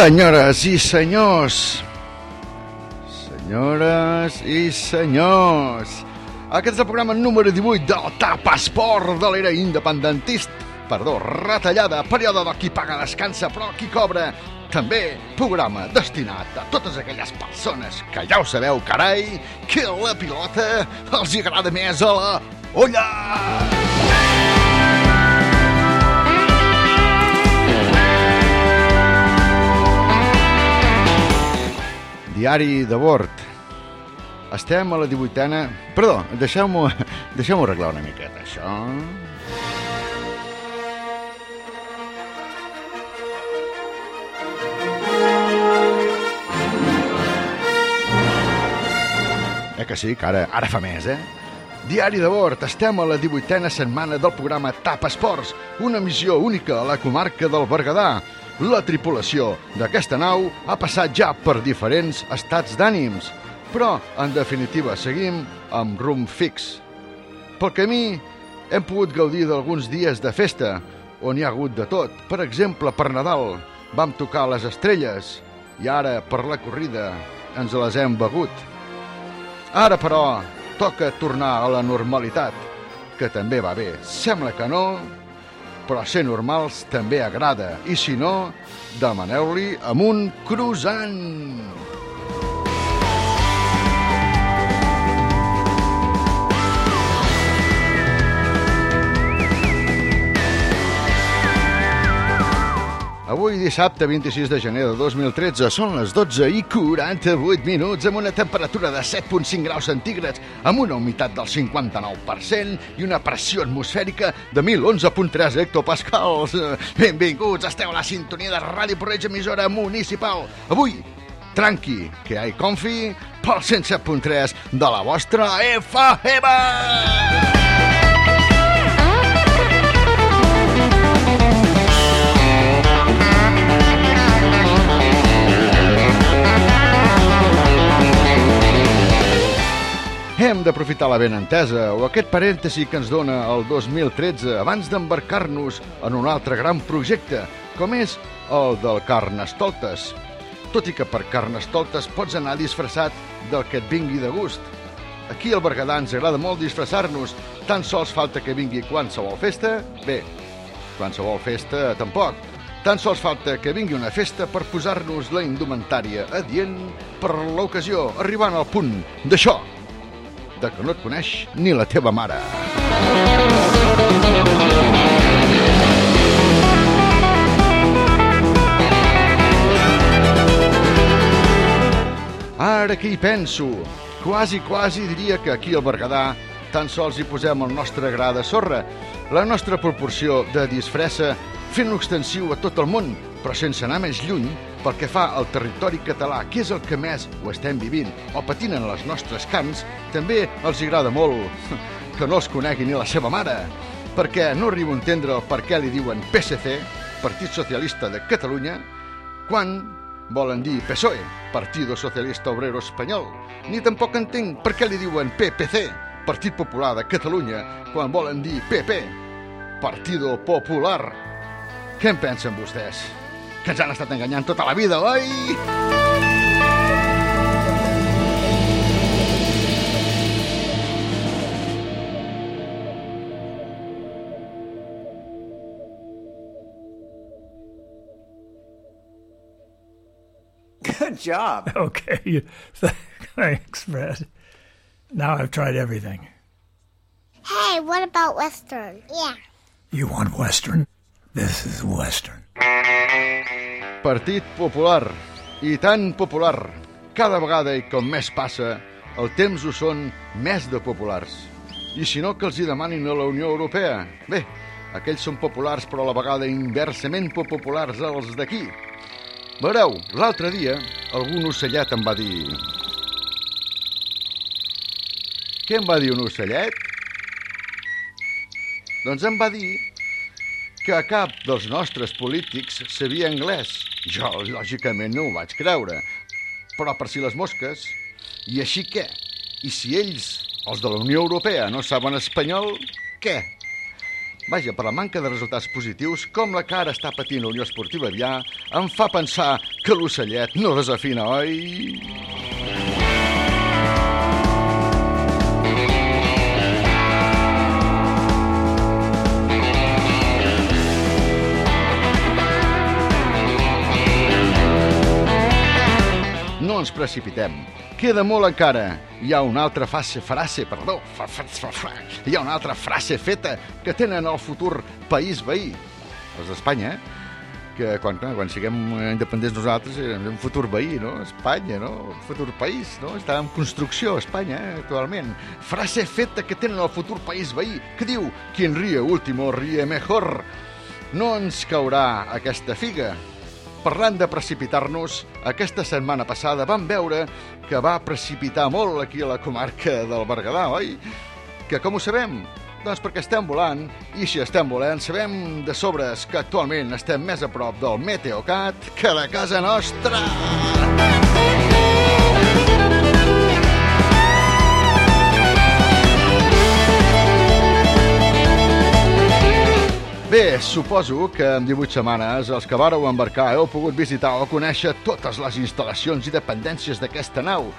Senyores i senyors, senyores i senyors, aquest és el programa número 18 del TAP Esport de l'era independentista. Perdó, retallada, període del qui paga descansa, però qui cobra. També programa destinat a totes aquelles persones que ja ho sabeu, carai, que la pilota els agrada més a la olla! Diari de bord. Estem a la 18a... Perdó, deixeu-m'ho deixeu arreglar una miqueta, això. Eh que sí, que ara, ara fa més, eh? Diari de bord, estem a la 18a setmana del programa TAP Esports, una missió única a la comarca del Berguedà. La tripulació d'aquesta nau ha passat ja per diferents estats d'ànims, però, en definitiva, seguim amb rumb fix. Pel camí hem pogut gaudir d'alguns dies de festa, on hi ha hagut de tot. Per exemple, per Nadal vam tocar les estrelles i ara, per la corrida, ens les hem begut. Ara, però, toca tornar a la normalitat, que també va bé. Sembla que no, però ser normals també agrada. I si no, demaneu-li amb un croissant. Avui, dissabte 26 de gener de 2013, són les 12 i 48 minuts amb una temperatura de 7.5 graus centígrads, amb una humitat del 59% i una pressió atmosfèrica de 1011.3 hectopascals. Benvinguts, esteu a la sintonia de Ràdio Porreig, emissora municipal. Avui, tranqui, que hi confi, pel 107.3 de la vostra FM. Hem d'aprofitar la benentesa o aquest parèntesi que ens dona el 2013 abans d'embarcar-nos en un altre gran projecte, com és el del Carnestoltes. Tot i que per Carnestoltes pots anar disfressat del que et vingui de gust. Aquí al Berguedà ens agrada molt disfressar-nos, tan sols falta que vingui qualsevol festa, bé, qualsevol festa tampoc. Tan sols falta que vingui una festa per posar-nos la indumentària adient per l'ocasió, arribant al punt d'això, de que no et coneix ni la teva mare. Ara que hi penso, quasi, quasi diria que aquí al Berguedà tan sols hi posem el nostre gra de sorra, la nostra proporció de disfressa fent-lo extensiu a tot el món, però sense anar més lluny pel que fa al territori català, que és el que més ho estem vivint o patint en les nostres camps, també els agrada molt que no els conegui ni la seva mare, perquè no arribo a entendre el per què li diuen PSC, Partit Socialista de Catalunya, quan volen dir PSOE, Partido Socialista Obrero Espanyol, ni tampoc entenc per què li diuen PPC, Partit Popular de Catalunya, quan volen dir PP, Partido Popular. Què en pensen vostès? Que ens han estat enganyant tota la vida, oi? Good job. Okay. Thanks, Fred. Now I've tried everything. Hey, what about Western? Yeah. You want Western? This is Western. Partit Popular. I tan popular. Cada vegada i com més passa, el temps ho són més de populars. I si no, que els hi demanin a la Unió Europea. Bé, aquells són populars, però a la vegada inversament populars els d'aquí. Veureu, l'altre dia algun ocellet em va dir... Què em va dir un ocellet? Doncs em va dir que cap dels nostres polítics sabia anglès. Jo, lògicament, no ho vaig creure. Però per si les mosques... I així què? I si ells, els de la Unió Europea, no saben espanyol, què? vaja, per la manca de resultats positius, com la que ara està patint la Unió Esportiva Vià, em fa pensar que l'ocellet no desafina, oi? Ens precipitem. Queda molt encara. Hi ha una altra fase, frase, perdó, fa, fa, fa, fa, hi ha una altra frase feta que tenen el futur país veí, els d'Espanya, eh? que quan, clar, quan siguem independents nosaltres és un futur veí, no? Espanya, no? Un futur país, no? Està en construcció, Espanya, eh? actualment. Frase feta que tenen el futur país veí, que diu, quien ríe último ríe mejor. No ens caurà aquesta figa, Parlant de precipitar-nos, aquesta setmana passada vam veure que va precipitar molt aquí a la comarca del Berguedà, oi? Que com ho sabem? Doncs perquè estem volant, i si estem volant, sabem de sobres que actualment estem més a prop del Meteocat que de casa nostra! Bé, suposo que en 18 setmanes els que vareu embarcar heu pogut visitar o conèixer totes les instal·lacions i dependències d'aquesta nau.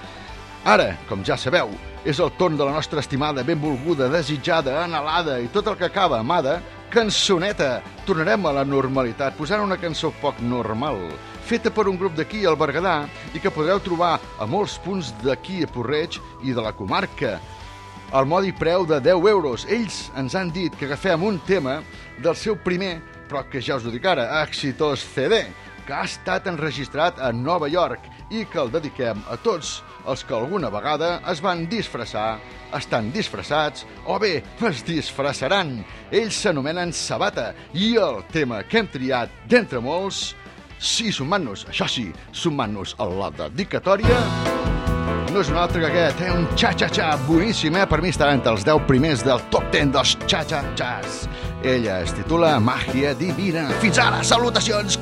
Ara, com ja sabeu, és el torn de la nostra estimada, benvolguda, desitjada, anhelada i tot el que acaba, amada, cançoneta. Tornarem a la normalitat posant una cançó poc normal, feta per un grup d'aquí al Berguedà i que podreu trobar a molts punts d'aquí a Porreig i de la comarca. El modi preu de 10 euros. Ells ens han dit que agafem un tema del seu primer, però que ja us ho dic ara, exitós CD, que ha estat enregistrat a Nova York i que el dediquem a tots els que alguna vegada es van disfressar, estan disfressats o bé es disfressaran. Ells s'anomenen Sabata i el tema que hem triat d'entre molts, sí, sumant-nos, això sí, sumant-nos a la dedicatòria, no és un altre que aquest, eh? un xa-xa-xa boníssim, eh? Per mi està entre els 10 primers del top 10 dels xa-xa-xas. Ella es titula Màgia Divina. Fins ara, salutacions!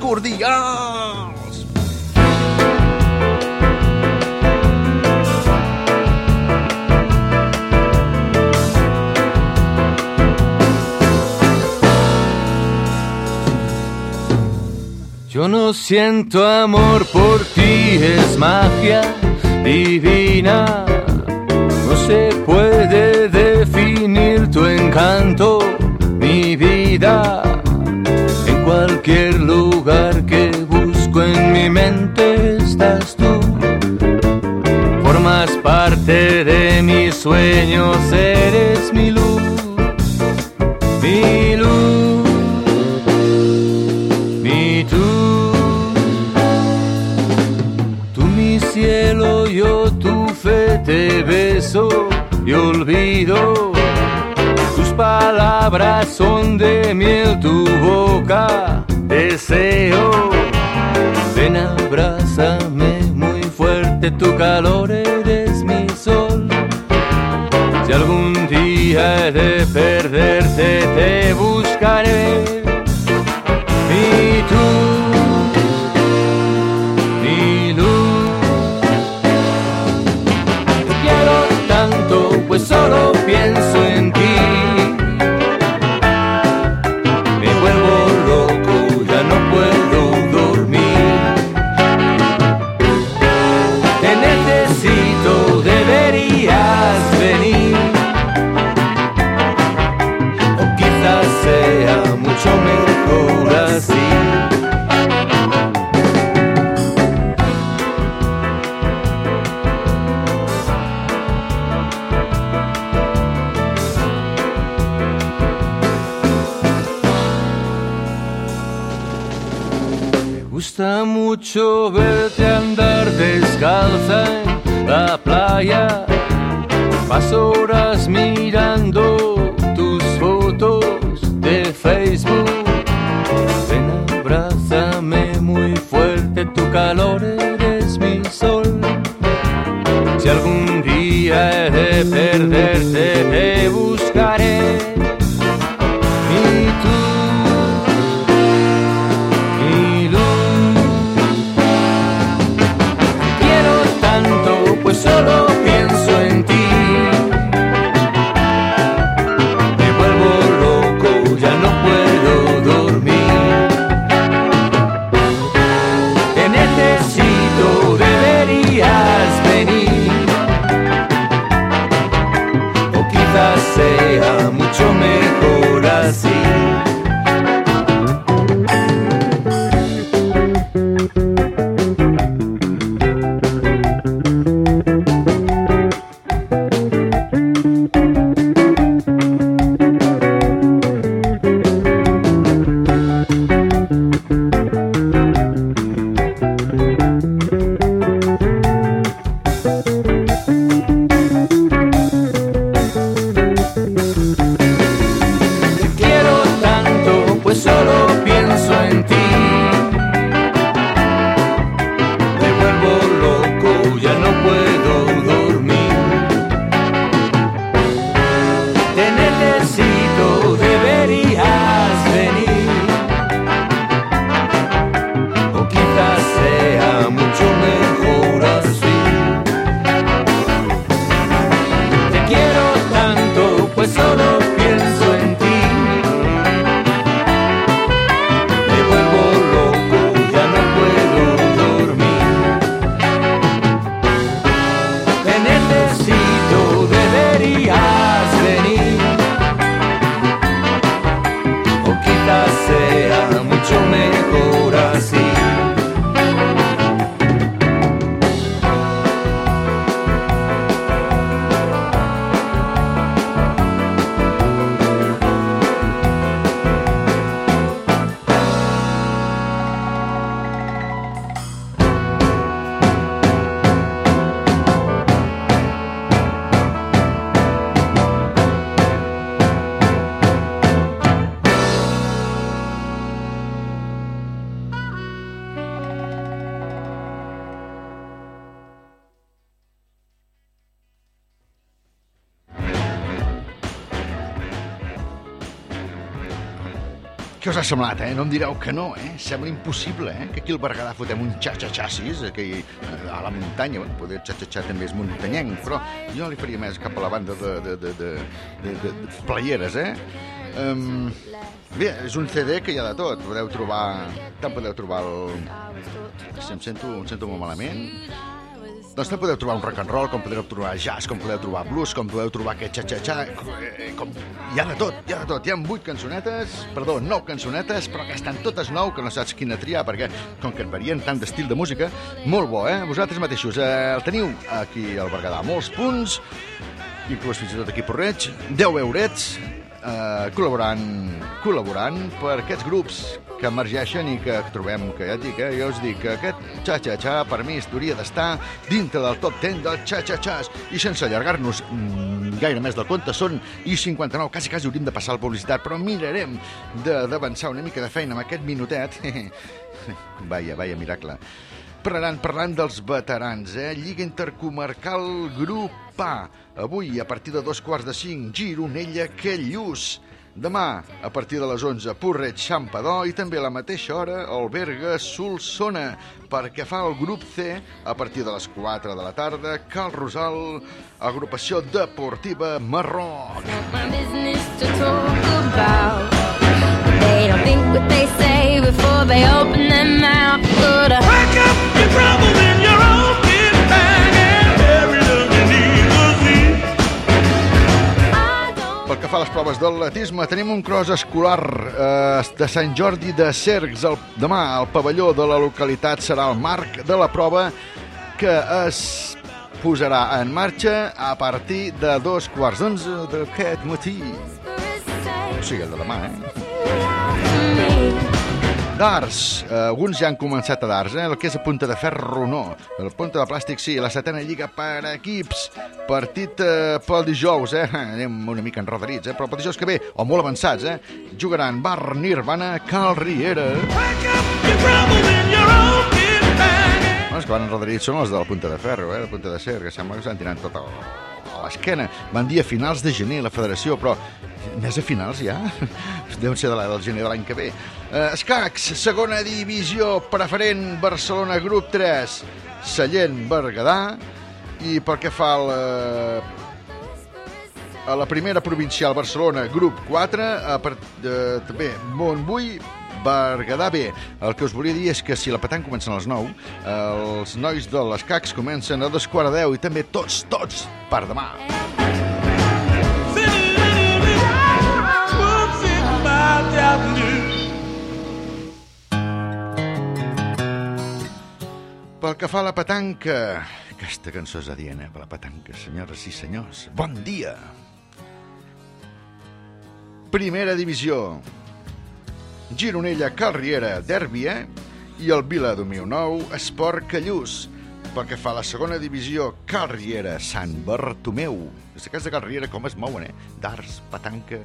Yo no siento amor por ti, es magia divina. No se puede definir tu encanto, En cualquier lugar que busco en mi mente estás tú. Formas parte de mis sueños, eres mi luz, mi luz, mi tú. Tú mi cielo, yo tu fe te beso y olvido. Palabras son de miel, tu boca deseo. Ven, abrázame muy fuerte, tu calor eres mi sol. Si algún día he de perderte, te buscaré. Calor eres mi sol. Si algún día he de perderte, Què us ha semblat, eh? No em direu que no, eh? Sembla impossible, eh? Que aquí al Berguedà fotem un xa-xa-xassis, aquí eh, a la muntanya, bueno, poder xa-xa-xa també és muntanyenc, però jo li faria més cap a la banda de, de, de, de, de, de, de playeres, eh? Um, bé, és un CD que hi ha de tot, podeu trobar... Tant podeu trobar el... Si em sento, em sento molt malament. Doncs també podeu trobar un rock and roll, com podeu trobar jazz, com podeu trobar blues, com podeu trobar aquest xa-xa-xa, eh, com... Hi ha de tot, hi ha de tot. Hi ha vuit cançonetes, perdó, nou cançonetes, però que estan totes nou, que no saps quina triar, perquè com que et varien tant d'estil de música, molt bo, eh? Vosaltres mateixos eh, el teniu aquí al Berguedà. Molts punts, inclús fins i tot aquí Porreig, 10 eurets, eh, col·laborant, col·laborant per aquests grups que emergeixen i que trobem, que ja et dic, eh, jo us dic que aquest xa-xa-xa per mi hauria d'estar dintre del top 10 del xa-xa-xas i sense allargar-nos mm, gaire més del compte són i 59, quasi quasi hauríem de passar la publicitat però mirarem d'avançar una mica de feina amb aquest minutet. Vaja, vaja, miracle Parlant, parlant dels veterans, eh? Lliga Intercomarcal Grup A. Avui, a partir de dos quarts de cinc, Gironella, Callús. Demà, a partir de les 11, Porreig, Xampador i també a la mateixa hora, Alberga, Solsona. Perquè fa el grup C, a partir de les 4 de la tarda, Cal Rosal, agrupació deportiva Marroc. my business to talk about. They don't think what they say before they open their mouth. But uh, Pack up your troubles in your own kit bag and them beneath the sea. I don't. Pel que fa a les proves d'atletisme, tenim un cross escolar eh, de Sant Jordi de Cercs. El, demà, al pavelló de la localitat serà el marc de la prova que es posarà en marxa a partir de dos quarts d'onze d'aquest matí. O sigui, el de demà, eh? Darts. Eh, alguns ja han començat a darts, eh? El que és a punta de ferro, no. El punta de plàstic, sí. La setena lliga per equips. Partit eh, pel dijous, eh? Anem una mica enredarits, eh? Però pel dijous que ve, o molt avançats, eh? Jugaran Bar Nirvana, Cal Riera... Up your own. Bueno, els que van enredarits són els de la punta de ferro, eh? La punta de cer, que sembla que estan tirant tot a a l'esquena. Van dir a finals de gener la federació, però més a finals ja? Deu ser de la, del gener de l'any que ve. Uh, Escacs, segona divisió preferent, Barcelona, grup 3, Sallent, Berguedà, i pel que fa al... Uh, a la primera provincial Barcelona, grup 4, a part, eh, també Montbui, Berguedà B. El que us volia dir és que si la petant comença a les 9, els nois de les CACs comencen a dos quarts de 10 i també tots, tots, per demà. Pel que fa a la petanca... Aquesta cançó és adient, eh? Per la petanca, senyores i senyors. Bon dia! Primera divisió. Gironella, Carriera, Derbi, eh? I el Vila Domiu Nou, Esport Callús. Pel que fa a la segona divisió, Carriera, Sant Bartomeu. Des de casa de Carriera, com es mouen, eh? Darts, petanca...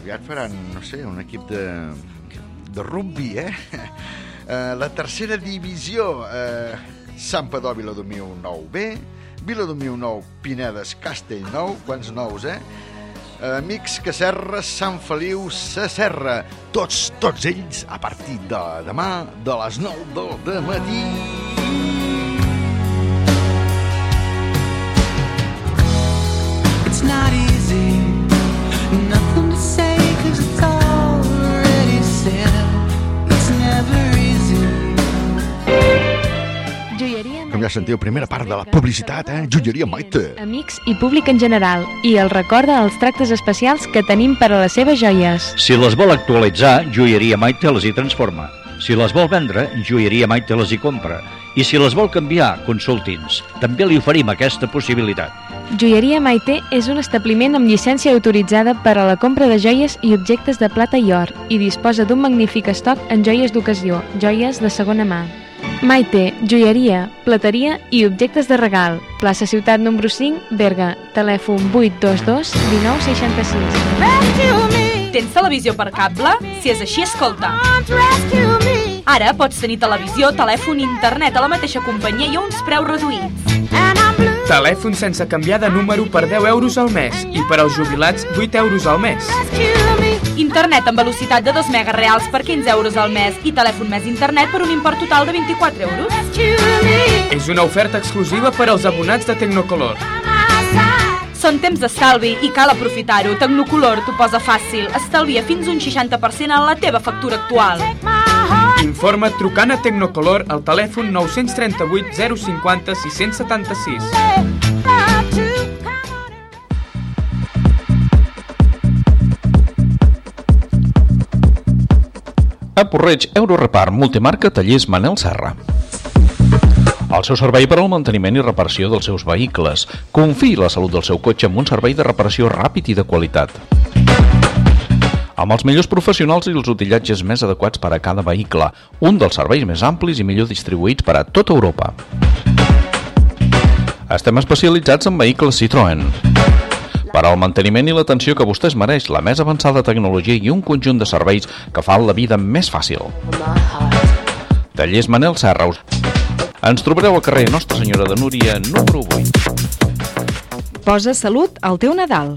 aviat faran, no sé, un equip de, de rugby, eh? eh la tercera divisió, eh, Sant Padó, Viladomiu 9B, Viladomiu 9, Pinedes, Castellnou, quants nous, eh? Amics Cacerres, Sant Feliu, Sa Serra, tots, tots ells a partir de demà de les 9 del matí. Com ja sentiu, primera part de la publicitat, eh? Joieria Maite. Amics i públic en general, i el recorda els tractes especials que tenim per a les seves joies. Si les vol actualitzar, Joieria Maite les hi transforma. Si les vol vendre, Joieria Maite les hi compra. I si les vol canviar, consulti'ns. També li oferim aquesta possibilitat. Joieria Maite és un establiment amb llicència autoritzada per a la compra de joies i objectes de plata i or i disposa d'un magnífic estoc en joies d'ocasió, joies de segona mà. Maite, joieria, plateria i objectes de regal. Plaça Ciutat número 5, Berga. Telèfon 822 1966. Tens televisió per cable? Si és així, escolta. Ara pots tenir televisió, telèfon i internet a la mateixa companyia i a uns preus reduïts. Telèfon sense canviar de número per 10 euros al mes i per als jubilats 8 euros al mes. Internet amb velocitat de 2 megas reals per 15 euros al mes i telèfon més internet per un import total de 24 euros. És una oferta exclusiva per als abonats de Tecnocolor. Són temps d'estalvi i cal aprofitar-ho. Tecnocolor t'ho posa fàcil. Estalvia fins un 60% en la teva factura actual. Informa't trucant a Tecnocolor al telèfon 938 050 676. A Porreig, Eurorepar, multimarca Tallers Manel Serra. El seu servei per al manteniment i reparació dels seus vehicles. Confiï la salut del seu cotxe amb un servei de reparació ràpid i de qualitat. Amb els millors professionals i els utillatges més adequats per a cada vehicle. Un dels serveis més amplis i millor distribuïts per a tota Europa. Estem especialitzats en vehicles Citroën. Per al manteniment i l'atenció que vostè es mereix, la més avançada tecnologia i un conjunt de serveis que fan la vida més fàcil. Tallers Manel Serra. Ens trobareu al carrer Nostra Senyora de Núria, número 8. Posa salut al teu Nadal.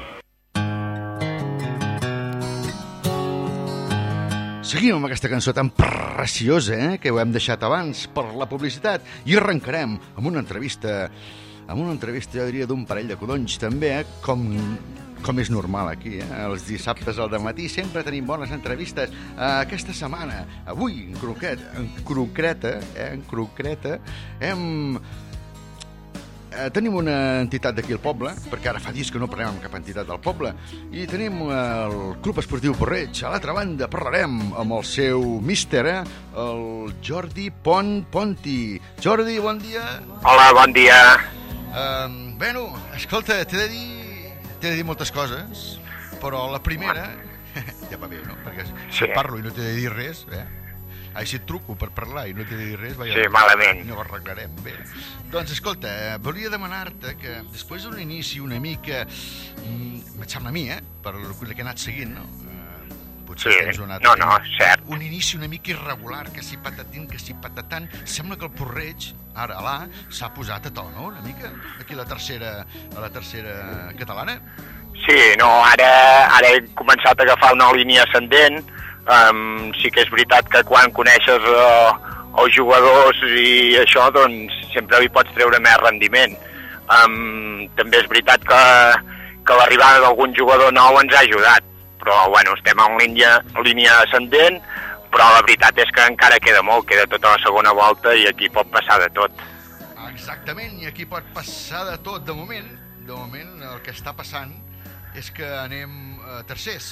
Seguim amb aquesta cançó tan preciosa, eh, que ho hem deixat abans per la publicitat, i arrencarem amb una entrevista, amb una entrevista, jo diria, d'un parell de codonys, també, eh, com, com és normal aquí, eh? els dissabtes al matí sempre tenim bones entrevistes. Uh, aquesta setmana, avui, en, croquet, en concreta, eh, en concreta, hem Eh, tenim una entitat d'aquí al poble, perquè ara fa dies que no parlem amb cap entitat del poble, i tenim eh, el Club Esportiu Porreig. A l'altra banda parlarem amb el seu míster, eh, el Jordi Pont Ponti. Jordi, bon dia. Hola, bon dia. Uh, bueno, escolta, t'he de dir t'he de dir moltes coses, però la primera... ja va bé, no? Perquè Sí. parlo i no t'he de dir res, eh? Així et truco per parlar i no t'he de dir res, vaja, Sí, malament. no ho arreglarem. Bé, doncs escolta, eh, volia demanar-te que després d'un inici una mica, mm, em sembla a mi, eh, per el que he anat seguint, no? Eh, potser Sí, tens una no, no, cert. Un inici una mica irregular, que si patatín, que si patatant, sembla que el Porreig, ara là, s'ha posat a to, no?, una mica, aquí a la tercera, a la tercera catalana. Sí, no, ara, ara he començat a agafar una línia ascendent. Um, sí que és veritat que quan coneixes uh, els jugadors i això, doncs sempre li pots treure més rendiment. Um, també és veritat que, que l'arribada d'algun jugador nou ens ha ajudat, però bueno, estem en línia, línia ascendent, però la veritat és que encara queda molt, queda tota la segona volta i aquí pot passar de tot. Exactament, i aquí pot passar de tot. De moment, de moment el que està passant és que anem eh, tercers.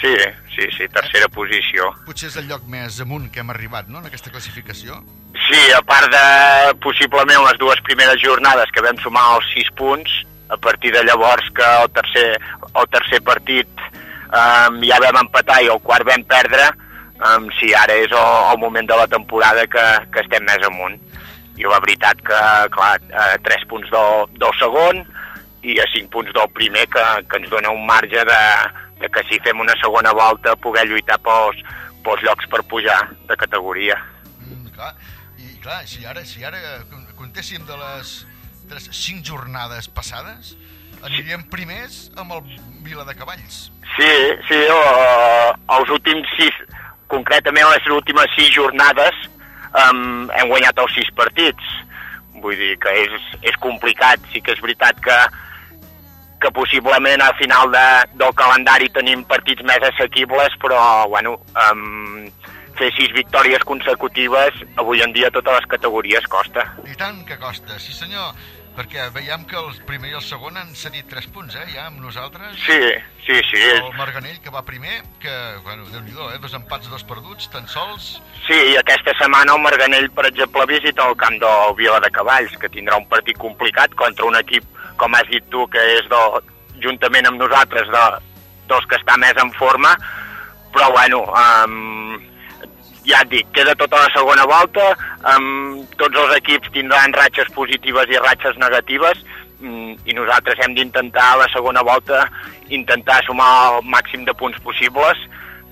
Sí, sí, sí, tercera posició. Potser és el lloc més amunt que hem arribat, no?, en aquesta classificació. Sí, a part de possiblement les dues primeres jornades que vam sumar els 6 punts, a partir de llavors que el tercer, el tercer partit um, ja vam empatar i el quart vam perdre, um, sí, ara és el, el moment de la temporada que, que estem més amunt. I la veritat que, clar, a 3 punts del, del segon i a 5 punts del primer que, que ens dona un marge de, de que si fem una segona volta poder lluitar pels, pels llocs per pujar de categoria. Mm, clar, i clar, si ara, si ara con- comptéssim de les tres, cinc jornades passades, aniríem primers amb el Vila de Cavalls. Sí, sí, o, els últims sis, concretament les últimes sis jornades, um, hem guanyat els sis partits. Vull dir que és, és complicat, sí que és veritat que, que possiblement al final de, del calendari tenim partits més assequibles, però, bueno, um, fer sis victòries consecutives avui en dia a totes les categories costa. I tant que costa, sí senyor, perquè veiem que el primer i el segon han cedit 3 punts, eh, ja, amb nosaltres. Sí, sí, sí. El Marganell, que va primer, que, bueno, déu nhi eh, dos empats, dos perduts, tan sols. Sí, i aquesta setmana el Marganell, per exemple, visita el camp del Vila de Cavalls, que tindrà un partit complicat contra un equip, com has dit tu, que és de, juntament amb nosaltres, de, dels que està més en forma, però bueno, um, ja et dic, queda tota la segona volta, um, tots els equips tindran ratxes positives i ratxes negatives, mm, i nosaltres hem d'intentar a la segona volta intentar sumar el màxim de punts possibles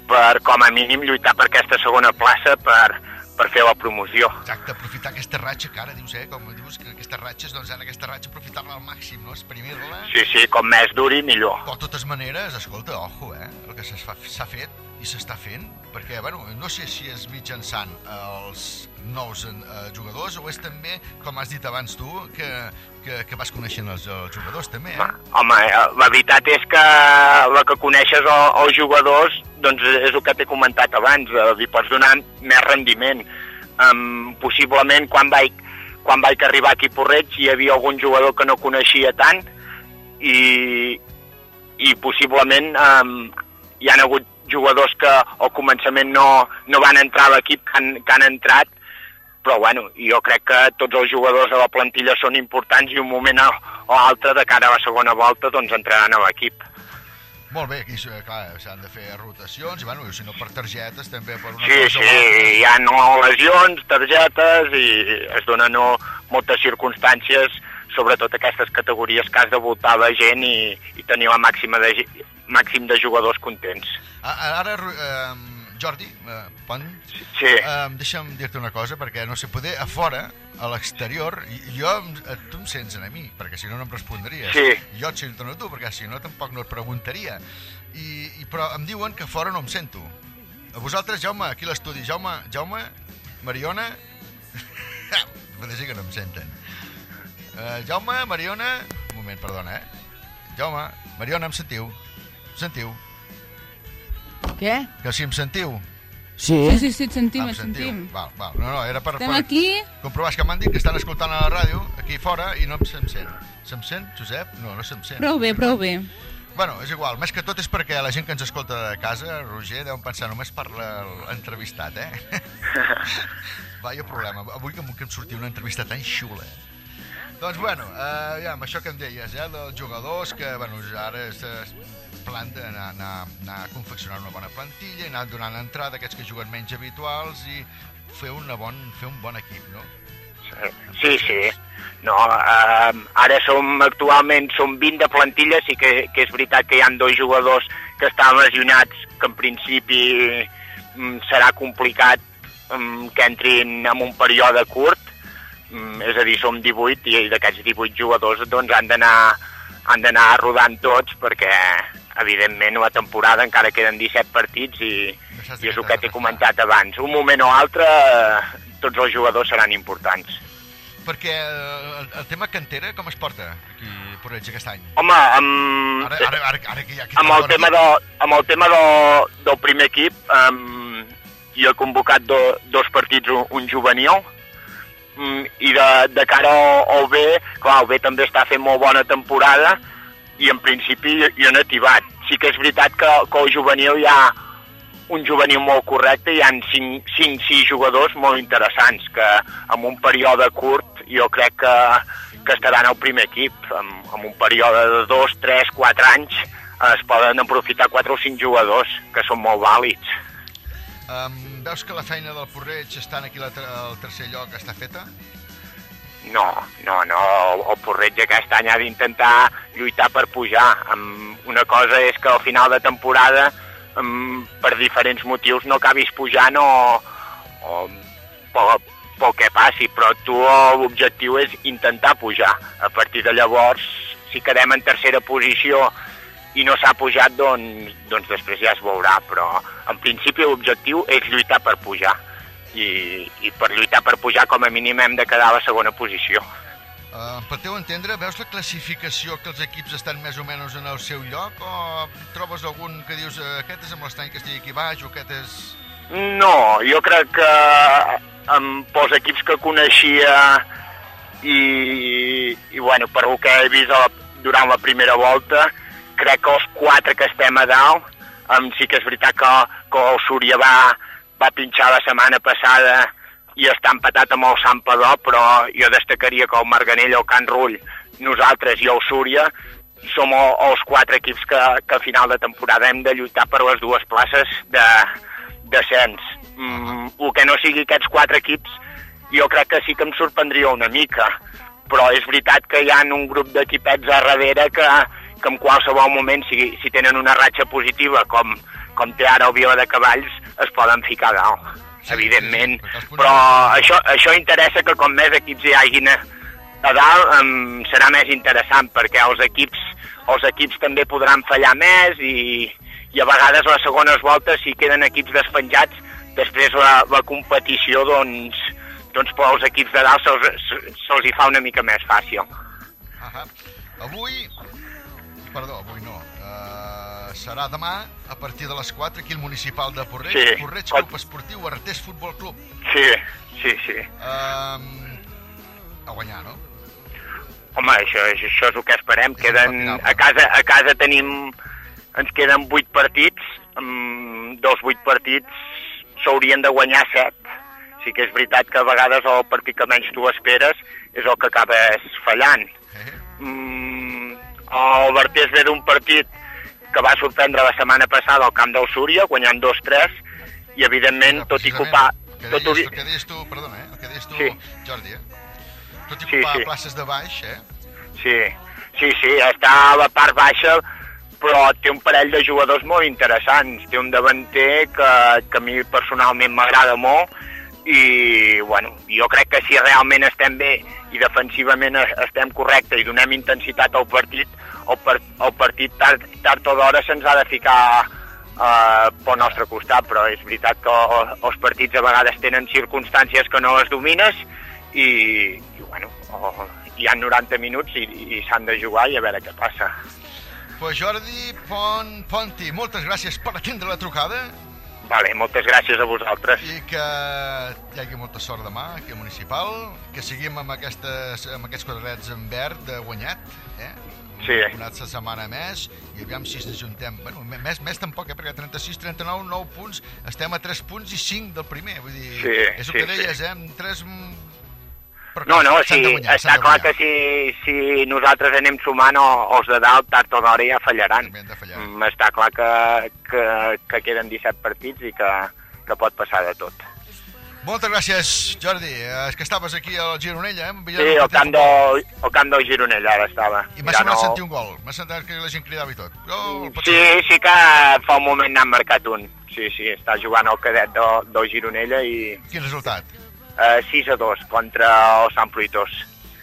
per, com a mínim, lluitar per aquesta segona plaça per, per fer la promoció. Exacte, aprofitar aquesta ratxa que ara dius, eh, com dius, que aquestes ratxes, doncs ara aquesta ratxa aprofitar-la al màxim, no?, exprimir-la. Sí, sí, com més duri, millor. Però, de totes maneres, escolta, ojo, eh, el que s'ha fet i s'està fent, perquè, bueno, no sé si és mitjançant els nous eh, jugadors o és també, com has dit abans tu, que, que, que vas coneixent els, els jugadors també, eh? Home, eh, la veritat és que la que coneixes el, els jugadors doncs és el que t'he comentat abans, eh, li pots donar més rendiment. Um, possiblement quan vaig, quan vaig arribar aquí a Porreig hi havia algun jugador que no coneixia tant i, i possiblement um, hi han hagut jugadors que al començament no, no van entrar a l'equip que, han, que han entrat però bueno, jo crec que tots els jugadors de la plantilla són importants i un moment o, altre de cara a la segona volta doncs entraran a l'equip. Molt bé, aquí, eh, clar, s'han de fer rotacions, i bueno, si no per targetes, també per una Sí, cosa sí, altra. hi ha no lesions, targetes i es donen no, moltes circumstàncies, sobretot aquestes categories que has de voltar la gent i, i tenir la màxima de, màxim de jugadors contents. Ara, eh, Jordi, eh, Pont, sí. eh, deixa'm dir-te una cosa, perquè no sé, poder a fora, a l'exterior, jo, eh, tu em sents a mi, perquè si no no em respondries. Sí. Jo et sento a tu, perquè si no tampoc no et preguntaria. I, i, però em diuen que fora no em sento. A vosaltres, Jaume, aquí l'estudi, Jaume, Jaume, Mariona... Pot dir que no em senten. Uh, Jaume, Mariona... Un moment, perdona, eh? Jaume, Mariona, em sentiu? Em sentiu? Què? Que si em sentiu? Sí, sí, sí, et sentim, Ah, em et sentiu? sentim. Val, val. No, no, era per... Estem per aquí. Comprovar és que m'han dit que estan escoltant a la ràdio, aquí fora, i no em se'm sent. Se'm sent, Josep? No, no se'm sent. Prou bé, prou bé. Bueno, és igual, més que tot és perquè la gent que ens escolta de casa, Roger, deuen pensar només parla l'entrevistat, eh? Vaya problema, avui que, em- sortia una entrevista tan xula. Doncs bueno, eh, ja, amb això que em deies, eh, dels jugadors, que bueno, ja ara és, és plan d'anar anar, anar confeccionant una bona plantilla, anar donant entrada a aquests que juguen menys habituals i fer, una bon, fer un bon equip, no? Sí, sí. No, eh, ara som, actualment som 20 de plantilla, sí que, que és veritat que hi han dos jugadors que estan lesionats, que en principi mm, serà complicat mm, que entrin en un període curt, mm, és a dir, som 18 i d'aquests 18 jugadors doncs, han d'anar han d'anar rodant tots perquè evidentment la temporada encara queden 17 partits i, i és el que t'he comentat abans. Un moment o altre tots els jugadors seran importants. Perquè eh, el, el tema cantera com es porta aquí a Porreig aquest any? Home, amb, Ara, ara, ara, ara aquest amb, el tema de, amb el tema de, del primer equip, um, jo he convocat do, dos partits, un, un juvenil, mm, i de, de cara al, al B, clar, el B també està fent molt bona temporada, i en principi jo n'he ativat. sí que és veritat que, que al juvenil hi ha un juvenil molt correcte, hi ha 5-6 jugadors molt interessants que en un període curt jo crec que, que estaran al primer equip. En, en un període de 2, 3, 4 anys es poden aprofitar 4 o 5 jugadors que són molt vàlids. Um, veus que la feina del Porreig estant aquí al tercer lloc està feta? No, no, no, el Porreig aquest any ha d'intentar lluitar per pujar. Una cosa és que al final de temporada per diferents motius no acabis pujant o, o pel, pel que passi, però tu l'objectiu és intentar pujar. A partir de llavors, si quedem en tercera posició i no s'ha pujat, doncs, doncs després ja es veurà, però en principi l'objectiu és lluitar per pujar. I, I per lluitar per pujar com a mínim hem de quedar a la segona posició. Uh, pel teu entendre, veus la classificació que els equips estan més o menys en el seu lloc o trobes algun que dius eh, aquest és amb l'estany que estigui aquí baix o aquest és... No, jo crec que amb pels equips que coneixia i, i bueno, per el que he vist la, durant la primera volta, crec que els quatre que estem a dalt, um, sí que és veritat que, que el Súria va, va pinxar la setmana passada i està empatat amb el Sant Padó, però jo destacaria que el Marganell, el Can Rull, nosaltres i el Súria som el, els quatre equips que, que a final de temporada hem de lluitar per les dues places de descens. Mm, el que no sigui aquests quatre equips, jo crec que sí que em sorprendria una mica, però és veritat que hi ha un grup d'equipets a darrere que, que en qualsevol moment, si, si tenen una ratxa positiva, com, com té ara el Vila de Cavalls, es poden ficar dalt, evidentment. Però això, això interessa que com més equips hi hagin a, a dalt, um, serà més interessant, perquè els equips, els equips també podran fallar més i, i a vegades les segones voltes, si queden equips despenjats, després la, la competició, doncs, doncs per als equips de dalt se'ls se, se hi fa una mica més fàcil. Ahà. Avui, perdó, avui no, uh, serà demà a partir de les 4 aquí al Municipal de Porreig, Sí. Porreig Club Esportiu Artés Futbol Club. Sí, sí, sí. Um, a guanyar, no? Home, això, és- això és el que esperem. Queden, a, casa, a casa tenim... Ens queden 8 partits. Um, dels 8 partits s'haurien de guanyar 7. Sí que és veritat que a vegades el partit que menys tu esperes és el que acabes fallant. Mm, el Bertés ve d'un partit que va sorprendre la setmana passada al camp del Súria, guanyant 2-3, i evidentment, tot i. Que Tot deies, i, el que deies tu, perdona, eh? El que deies tu, Sí. Jordi, eh? Tot i Sí, ocupar sí. places de baix, eh? Sí, sí, sí, està a la part baixa, però té un parell de jugadors molt interessants. Té un davanter que, que a mi personalment m'agrada molt i, bueno, jo crec que si realment estem bé i defensivament es- estem correcte i donem intensitat al partit, el, par el partit tard, tard o d'hora se'ns ha de ficar eh, pel nostre costat, però és veritat que el- els partits a vegades tenen circumstàncies que no les domines i, i bueno, o, hi ha 90 minuts i, i s'han de jugar i a veure què passa. Pues Jordi Pont, Ponti, moltes gràcies per atendre la trucada Vale, moltes gràcies a vosaltres. i que hi hagi molta sort demà aquí al Municipal, que seguim amb, aquestes, amb aquests quadrats en verd de guanyat, eh? Sí. Una altra setmana més, i aviam si ens ajuntem. Bueno, més, més tampoc, eh? perquè 36, 39, 9 punts, estem a 3 punts i 5 del primer. Vull dir, Sí, és el sí, que deies, sí. eh? Amb 3... No, no, s'han sí, guanyar, està clar que si, si nosaltres anem sumant, o, els de dalt, tard o d'hora ja fallaran. Mm, està clar que, que, que queden 17 partits i que, que pot passar de tot. Moltes gràcies, Jordi. Eh, És que estaves aquí al Gironella, eh? Veient Sí, el al camp, del, al camp del Gironella ara estava. I m'ha mirant semblat el- sentir un gol. M'ha semblat que la gent cridava i tot. Pot Sí, ser. sí que fa un moment n'han marcat un. Sí, sí, està jugant el cadet del, del Gironella i... Quin resultat? Eh, 6 a 2 contra el Sant Fruitós.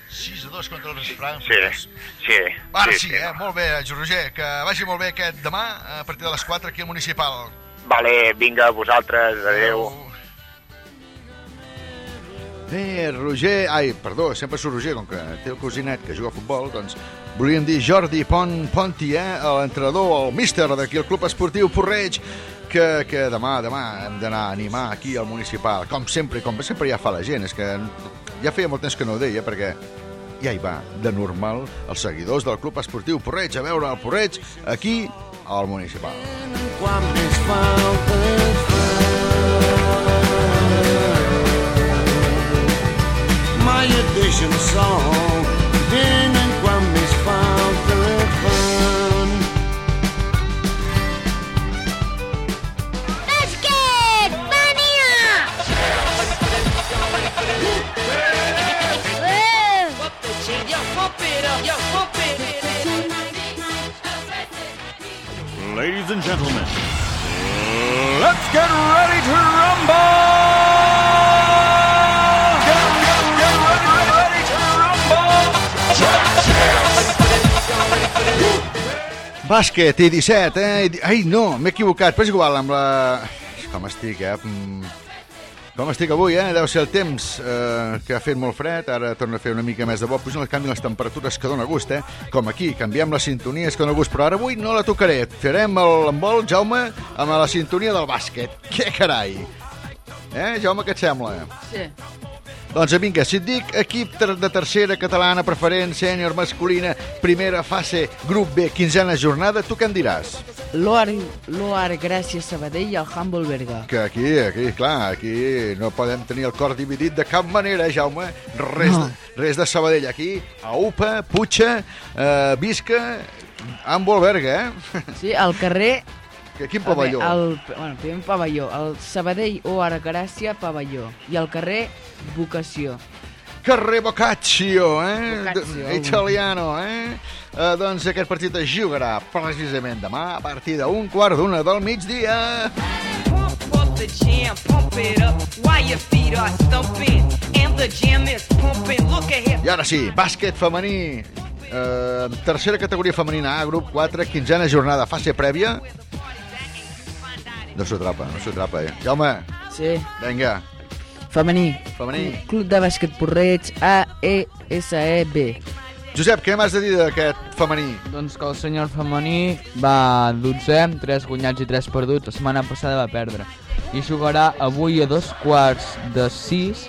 6 a 2 contra els Francs. Sí, sí. Ara sí, sí, eh? Molt bé, Roger, que vagi molt bé aquest demà, a partir de les 4 aquí al Municipal. Vale, vinga, vosaltres, adeu. Bé, Roger... Ai, perdó, sempre surt Roger, com que té el cosinet que juga a futbol, doncs volíem dir Jordi Pont Ponti, eh? l'entrenador, el míster d'aquí al Club Esportiu Porreig, que, que demà, demà hem d'anar a animar aquí al Municipal, com sempre, com sempre ja fa la gent, és que ja feia molt temps que no ho deia, perquè ja hi va, de normal, els seguidors del Club Esportiu Porreig, a veure el Porreig aquí al municipal. quan més falta et fa. Mai et deixen sol, venen quan més falta et fan. Bàsquet! Mania! Ladies and gentlemen, let's get ready to rumble! Bàsquet i 17, eh? Ai, no, m'he equivocat, però és igual amb la... Com estic, eh? Mm, Com estic avui, eh? Deu ser el temps eh, que ha fet molt fred, ara torna a fer una mica més de bo, pugen el canvi les temperatures que dona gust, eh? Com aquí, canviem les sintonies que dona gust, però ara avui no la tocaré. Farem el embol, Jaume, amb la sintonia del bàsquet. Què carai! Eh, Jaume, què et sembla? Sí. Doncs vinga, si et dic equip de tercera catalana preferent, sènior masculina, primera fase, grup B, quinzena jornada, tu què em diràs? L'Oar, l'Oar Gràcia Sabadell i el Humble Berga. Que aquí, aquí, clar, aquí no podem tenir el cor dividit de cap manera, Jaume. Res, No. res de Sabadell aquí. A Upa, Puigca, eh, Visca, Ambolberga, eh? Sí, al carrer... Que quin a veure, pavelló? El, bueno, primer pavelló, el Sabadell Oar Gràcia pavelló. I al carrer Vocació. Carrer Boccaccio, eh? Boccaccio. Italiano, eh? eh? Doncs aquest partit es jugarà precisament demà a partir d'un quart d'una del migdia. Pump the jam, pump it up while your feet are stumping. And the jam is pumping. Look ahead. I ara sí, bàsquet femení. Eh, tercera categoria femenina A, grup 4, quinzena jornada, fase prèvia. No s'ho atrapa, no s'ho atrapa, eh? Jaume, Sí. vinga, Femení. femení. Club de bàsquet Porreig AESEB. Josep, què m'has de dir d'aquest femení? Doncs que el senyor femení va 12, 3 guanyats i 3 perduts, la setmana passada va perdre. I jugarà avui a dos quarts de 6,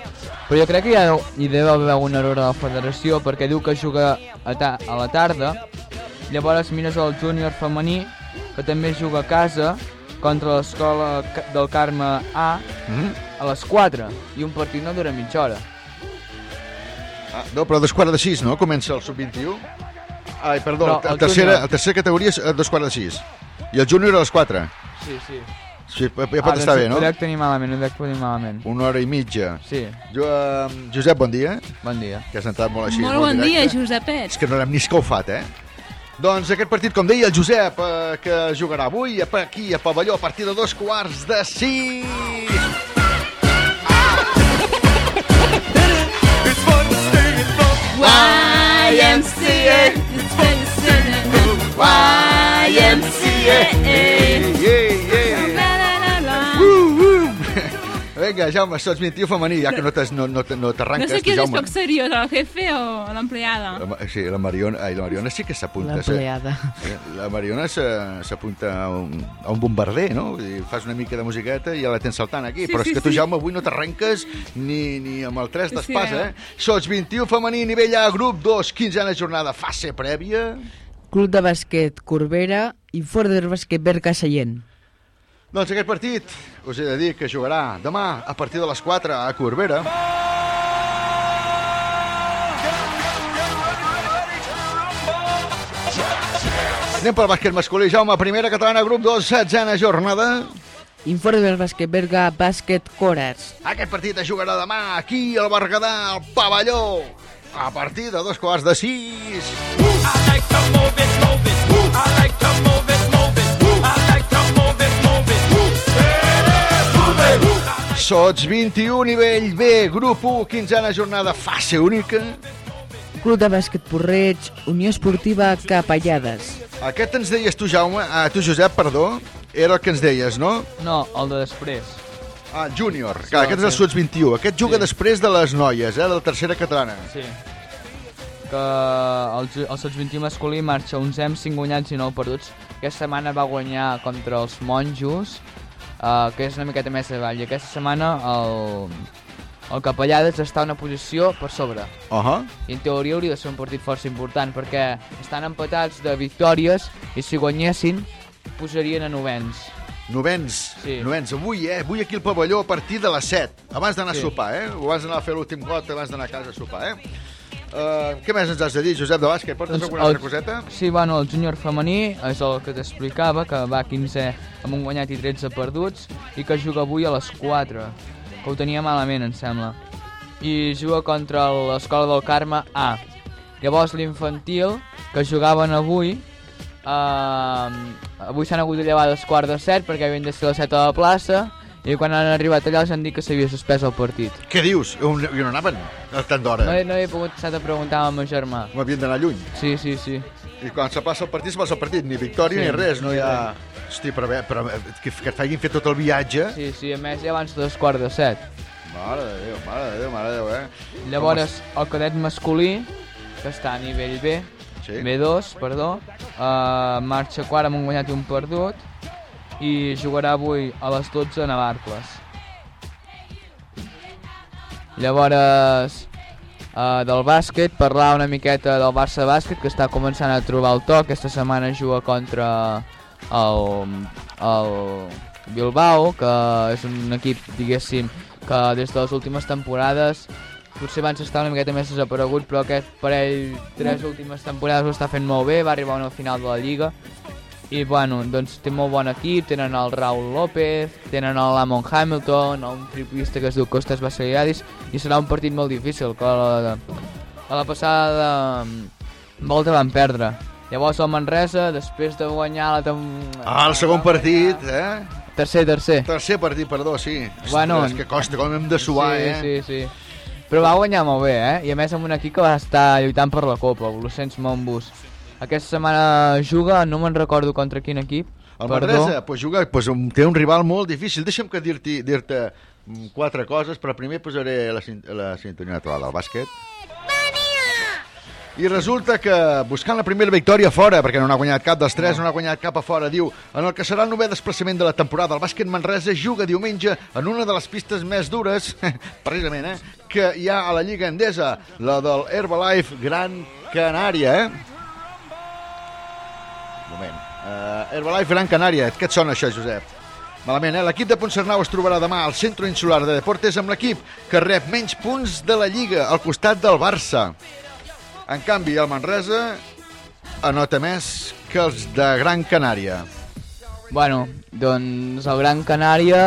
però jo crec que ja hi deu haver un error a la federació perquè diu que juga a, ta a la tarda, llavors mires el júnior femení, que també juga a casa, contra l'escola del Carme A, Mhm. a les 4, i un partit no dura mitja hora. Ah, no, però a dos quarts de sis, no? Comença el sub-21. Ai, perdó, Però la el tercera, júnior- la tercera categoria és a dos quarts de sis. I el júnior a les 4. Sí, sí. Sí, ja pot Ah, estar doncs bé, no? Ho dec tenir malament, ho dec tenir malament. Una hora i mitja. Sí. Jo, eh, Josep, bon dia. Bon dia. Que has entrat molt així. Molt bon dia, directe. Josepet. És que no l'hem ni escalfat, eh? Doncs aquest partit, com deia el Josep, eh, que jugarà avui a- aquí a Pavelló a partir de dos quarts de sis. YMCA. Yeah, yeah. Vinga, Jaume, sots 21 femení, ja que no t'es- no, no, te- no No sé tu, quién es Jaume. poc seriós, el jefe o l'empleada. Sí, la Mariona, ai, la Mariona sí que s'apunta. L'empleada. Sí, La Mariona se- s'apunta a, un, a un bombarder, no? Vull dir, fas una mica de musiqueta i ja la tens saltant aquí. Sí, Però sí, és que tu, sí. Jaume, avui no t'arrenques ni, ni amb el 3 Sí, d'espasa, eh? eh? Sots 21 femení, nivell A, grup 2, quinzena jornada, fase prèvia. Club de bàsquet Corbera i Forder Bàsquet Berga Sallent. Doncs aquest partit us he de dir que jugarà demà a partir de les 4 a Corbera. Anem pel bàsquet masculí, Jaume, primera catalana, grup 2, setzena jornada. Inforder Bàsquet Berga Bàsquet Corars. Aquest partit es jugarà demà aquí al Berguedà, al pavelló, a partir de dos quarts de sis. Sots 21, nivell B, grup 1, quinzena jornada, fase única. Club de bàsquet Porreig, Unió Esportiva Capellades. Aquest ens deies tu, Jaume, ah, tu, Josep, perdó, era el que ens deies, no? No, el de després. Ah, júnior, Sí, clar, aquest és el. Sots 21. Aquest juga Sí. després de les noies, eh, de la tercera catalana. Sí. Que el, el Sots 21 masculí marxa 11 amb 5 guanyats i 9 perduts. Aquesta setmana va guanyar contra els monjos, uh, que és una miqueta més avall. I aquesta setmana el, el Capellades està a una posició per sobre. Uh -huh. I en teoria hauria de ser un partit força important perquè estan empatats de victòries i si guanyessin pujarien a novens. Novens, Sí. novens. Avui, eh? Avui aquí al pavelló a partir de les 7, abans d'anar Sí. a sopar, eh? O abans d'anar a fer l'últim got, abans d'anar a casa a sopar, eh? Uh, què més ens has de dir, Josep de Bàsquet? Portes alguna altra coseta? Sí, bueno, el júnior femení és el que t'explicava, que va 15 amb un guanyat i 13 perduts i que juga avui a les 4, que ho tenia malament, em sembla. I juga contra l'Escola del Carme A. Llavors l'infantil, que jugaven avui, eh, avui s'han hagut de llevar a les quarts de set perquè havien de ser a les 7 a la plaça i quan han arribat allà els han dit que s'havia suspès el partit. Què dius? On, I on anaven a tant d'hora? No, he- no he pogut estar a preguntar amb el meu germà. M'havien d'anar lluny. Sí, sí, sí. I quan se passa el partit, se passa el partit. Ni victòria Sí. ni res, no hi ha... Hosti, però, bé, però que, que et facin fer tot el viatge... Sí, sí, a més ja abans de les quarts de set. Mare de Déu, mare de Déu, mare de Déu, eh? Llavors, el cadet masculí, que està a nivell B, sí. B2, perdó, uh, marxa quart amb un guanyat i un perdut, i jugarà avui a les 12 a Navarcles. Llavors, uh, del bàsquet, parlar una miqueta del Barça Bàsquet, que està començant a trobar el to. Aquesta setmana juga contra el, el Bilbao, que és un equip, diguéssim, que des de les últimes temporades potser abans estava una miqueta més desaparegut, però aquest parell, tres últimes temporades ho està fent molt bé, va arribar a una final de la Lliga, i bueno, doncs té molt bon equip, tenen el Raúl López, tenen el Lamont Hamilton, un triplista que es diu Costas Vasiliadis, i serà un partit molt difícil, que a la, a la passada mm, volta van perdre. Llavors el Manresa, després de guanyar la... Tem... Ah, el segon partit, eh? Tercer, tercer. Tercer partit, perdó, sí. Bueno, és que costa, com hem de suar, sí, eh? Sí, sí, Però va guanyar molt bé, eh? I a més amb un equip que va estar lluitant per la Copa, el Lucens Montbus. Aquesta setmana juga, no me'n recordo contra quin equip. El Perdó. Manresa pues, juga, pues, un- té un rival molt difícil. Deixa'm que dir-te dir mm, quatre coses, però primer posaré la, la sintonia natural del bàsquet. I resulta que buscant la primera victòria fora, perquè no n'ha guanyat cap dels tres, no n'ha guanyat cap a fora, diu, en el que serà el novè desplaçament de la temporada, el bàsquet Manresa juga diumenge en una de les pistes més dures, precisament, eh, que hi ha a la Lliga Endesa, la del Herbalife Gran Canària, eh? Moment. Uh, Herbalife Gran Canària, què et sona això, Josep? Malament, eh? L'equip de Pontsernau es trobarà demà al Centro Insular de Deportes amb l'equip que rep menys punts de la Lliga al costat del Barça. En canvi, el Manresa anota més que els de Gran Canària. Bueno, doncs el Gran Canària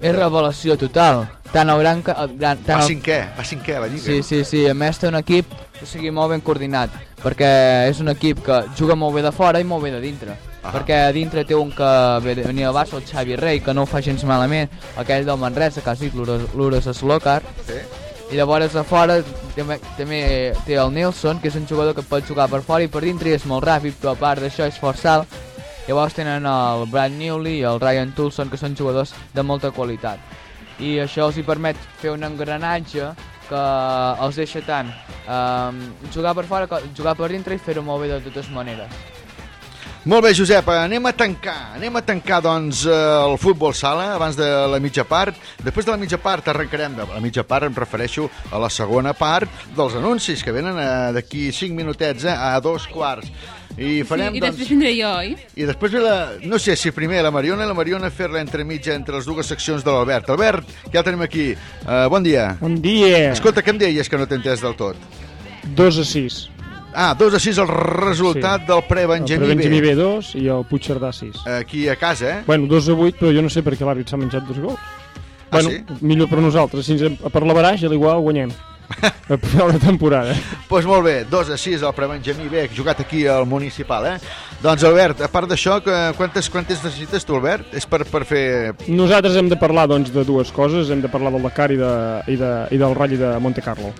és revelació total. Tant el Gran... El gran tant Va el... cinquè, va cinquè a la Lliga. Sí, sí, sí. A més té un equip o sigui, molt ben coordinat, perquè és un equip que juga molt bé de fora i molt bé de dintre. Ah. Perquè a dintre té un que ve de Barça, el Xavi Rey, que no ho fa gens malament, aquell del Manresa, que has dit, l'Ures Slokar. Sí. I llavors a fora també, també té el Nilsson, que és un jugador que pot jugar per fora i per dintre i és molt ràpid, però a part d'això és força alt. Llavors tenen el Brad Newley i el Ryan Tulson, que són jugadors de molta qualitat. I això els hi permet fer un engranatge que els deixa tant um, jugar per fora, jugar per dintre i fer-ho molt bé de totes maneres. Molt bé, Josep, anem a tancar. Anem a tancar, doncs, eh, el futbol sala abans de la mitja part. Després de la mitja part arrencarem. De la mitja part em refereixo a la segona part dels anuncis que venen eh, d'aquí 5 minutets, eh, a dos quarts. I farem, sí, I doncs... després vindré jo, oi? I després ve la... No sé si primer la Mariona la Mariona fer-la entremitja entre les dues seccions de l'Albert. Albert, ja el tenim aquí. Uh, bon dia. Bon dia. Escolta, què em deies que no t'he entès del tot? 2 a 6. Ah, 2 a 6 el resultat Sí. del pre-Benjamí el Benjamí B. B2 i el Puigcerdà 6. Aquí a casa, eh? Bueno, 2 a 8, però jo no sé per què l'àrbit s'ha menjat dos gols. Ah, bueno, sí? millor per nosaltres. Si ens per la baraix, a l'igual guanyem. A final de temporada. Doncs pues molt bé, 2 a 6 el pre-Benjamí B, jugat aquí al Municipal, eh? Doncs, Albert, a part d'això, quantes, quantes necessites tu, Albert? És per, per fer... Nosaltres hem de parlar doncs, de dues coses. Hem de parlar del Dakar i, de, i, de, i del Rally de Monte Carlo.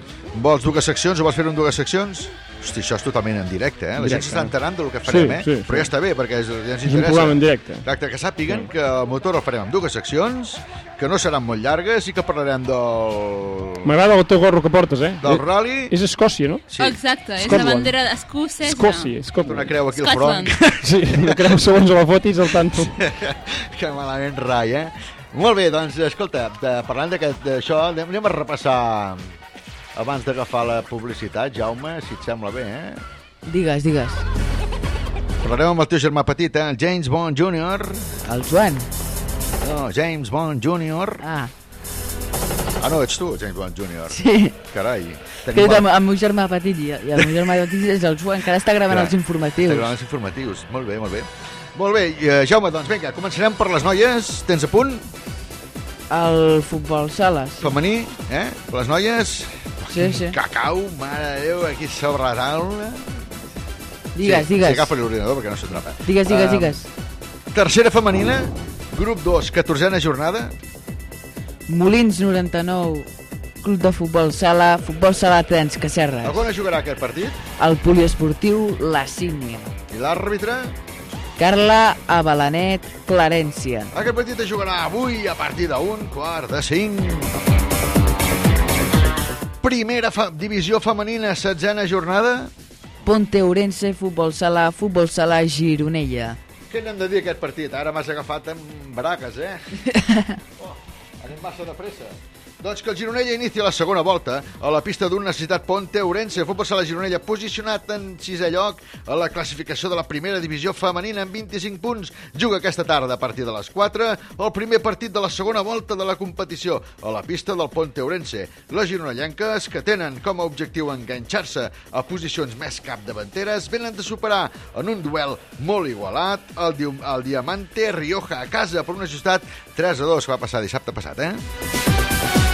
Vols dues seccions o vols fer-ho en dues seccions? Hosti, això és totalment en directe, eh? La gent Directe, s'està eh? enterant del que farem, Sí, eh? sí, Però ja sí. està bé, perquè és, ja ens És un interessa. programa en directe. Exacte, que sàpiguen que el motor el farem en dues seccions, que no seran molt llargues i que parlarem del... M'agrada el teu gorro que portes, eh? Del rally. És Escòcia, no? Sí. Exacte, és Scotland. la bandera escocesa. Escòcia, Scotland. Una creu aquí al front. Sí, una creu segons a la foto i al tanto. que malament rai, eh? Molt bé, doncs, escolta, de, parlant d'aquest- d'això, anem a repassar abans d'agafar la publicitat, Jaume, si et sembla bé, eh? Digues, digues. Parlarem amb el teu germà petit, eh? el James Bond Jr. El Joan? No, James Bond Jr. Ah. Ah, no, ets tu, James Bond Jr. Sí. Carai. Que és el, el meu germà petit i, i el meu germà petit és el Joan, que ara està gravant Clar. els informatius. Està gravant els informatius. Molt bé, molt bé. Molt bé, eh, Jaume, doncs vinga, començarem per les noies. Tens a punt? El futbol sales. Femení, eh? Les noies... Sí, sí. Cacau, mare de Déu, aquí sobre la taula. Digues, sí, digues. Sí, agafa l'ordinador perquè no s'atrapa. Digues, digues, Ah, digues. Tercera femenina, grup 2, 14a jornada. Molins 99, Club de Futbol Sala, Futbol Sala Trens Cacerres. A on jugarà aquest partit? El poliesportiu La Sínia. I l'àrbitre? Carla Abalanet Clarència. Aquest partit es jugarà avui a partir d'un quart de cinc. Primera fa divisió femenina, setzena jornada. Ponte Ourense, Futbol Sala, Futbol Sala Gironella. Què n'hem de dir aquest partit? Ara m'has agafat amb braques, eh? Oh, anem massa de pressa. Doncs que el Gironella inicia la segona volta a la pista d'un necessitat Ponte Ourense. Futbol Sala Gironella posicionat en sisè lloc a la classificació de la primera divisió femenina amb 25 punts. Juga aquesta tarda a partir de les 4 el primer partit de la segona volta de la competició a la pista del Ponte Ourense. Les gironellenques, que tenen com a objectiu enganxar-se a posicions més capdavanteres, venen de superar en un duel molt igualat el, Di el Diamante Rioja a casa per un ajustat 3 a 2 que va passar dissabte passat, eh?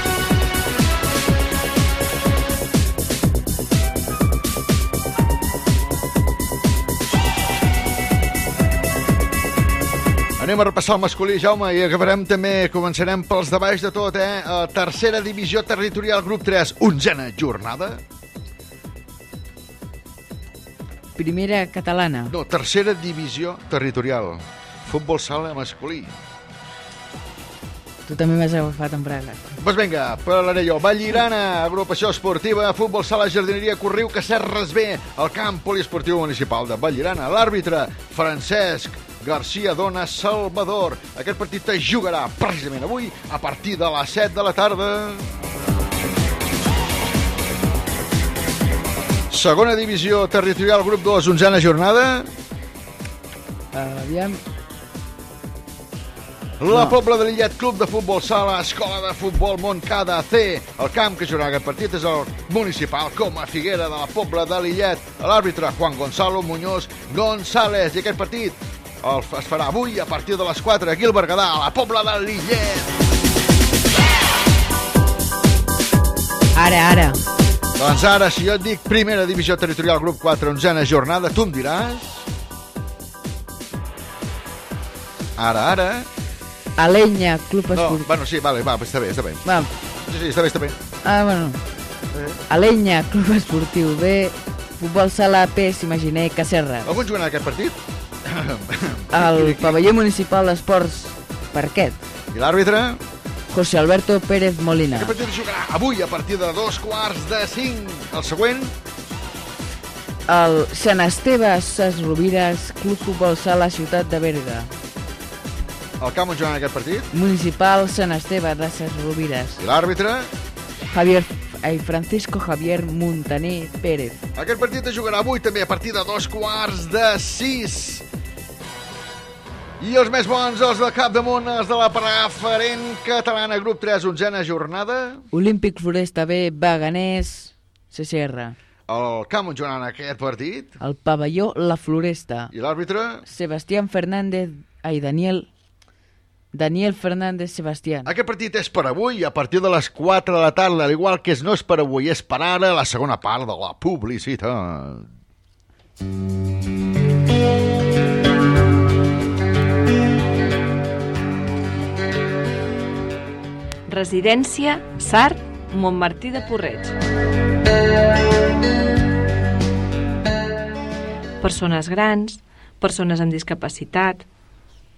Anem a repassar el masculí, Jaume, i acabarem també, començarem pels de baix de tot, eh? A tercera divisió territorial, grup 3, onzena jornada. Primera catalana. No, tercera divisió territorial. Futbol sala masculí. Tu també m'has agafat en bragues. Doncs vinga, parlaré jo. Vallirana, agrupació esportiva, futbol sala, jardineria, Corriu, Cacerres B, el camp poliesportiu municipal de Vallirana. L'àrbitre, Francesc Garcia Dona Salvador. Aquest partit es jugarà precisament avui a partir de les 7 de la tarda. Segona divisió territorial, grup 2, onzena jornada. Uh, aviam. La No. Pobla de Lillet, Club de Futbol Sala, Escola de Futbol Montcada C. El camp que jugarà aquest partit és el municipal com a Figuera de la Pobla de Lillet. L'àrbitre Juan Gonzalo Muñoz González. I aquest partit el, es farà avui a partir de les 4 aquí al Berguedà, a la Pobla de Lillet. Ara, ara. Doncs ara, si jo et dic primera divisió territorial, grup 4, onzena jornada, tu em diràs... Ara, ara... Alenya, Club No, Esportiu. bueno, sí, vale, va, està bé, està bé. Va. Sí, sí, està bé, està bé. Ah, bueno. Alenya, Club Esportiu B, Futbol Sala P, s'imaginer, Cacerres. Algun jugarà aquest partit? El pavelló municipal d'esports Parquet. I l'àrbitre? José Alberto Pérez Molina. Aquest partit jugarà avui a partir de dos quarts de cinc. El següent? El Sant Esteve Ses Rovires, Club Futbol Sala Ciutat de Berga. El camp on jugarà aquest partit? Municipal Sant Esteve de Ses Rovires. I l'àrbitre? Javier, Francisco Javier Montaner Pérez. Aquest partit es jugarà avui també a partir de dos quarts de sis. I els més bons, els del capdamunt, els de la preferent catalana, grup 3, onzena jornada. Olímpic Floresta B, Baganés, CCR. El camp on jugaran aquest partit. El pavelló La Floresta. I l'àrbitre? Sebastián Fernández, ai, Daniel, Daniel Fernández Sebastián. Aquest partit és per avui a partir de les 4 de la tarda, al igual que és no és per avui, és per ara la segona part de la publicitat. Residència Sart Montmartí de Porreig. Persones grans, persones amb discapacitat...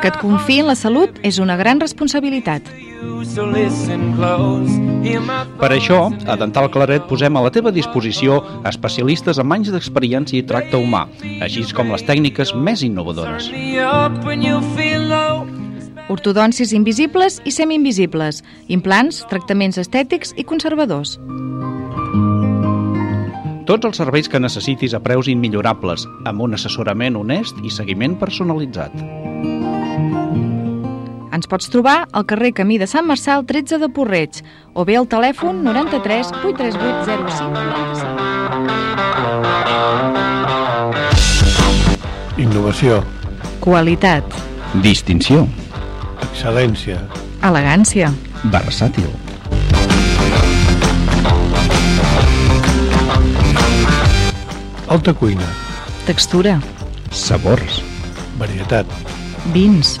Que et confiïn la salut és una gran responsabilitat. Per això, a Dental Claret posem a la teva disposició especialistes amb anys d'experiència i tracte humà, així com les tècniques més innovadores. Ortodòncies invisibles i semi-invisibles, implants, tractaments estètics i conservadors. Tots els serveis que necessitis a preus immillorables, amb un assessorament honest i seguiment personalitzat. Ens pots trobar al carrer Camí de Sant Marçal 13 de Porreig o bé al telèfon 93 838 05 Innovació, Qualitat, Distinció. excel·lència, elegància, Versàtil. alta cuina, textura, Sabors. varietat, vins,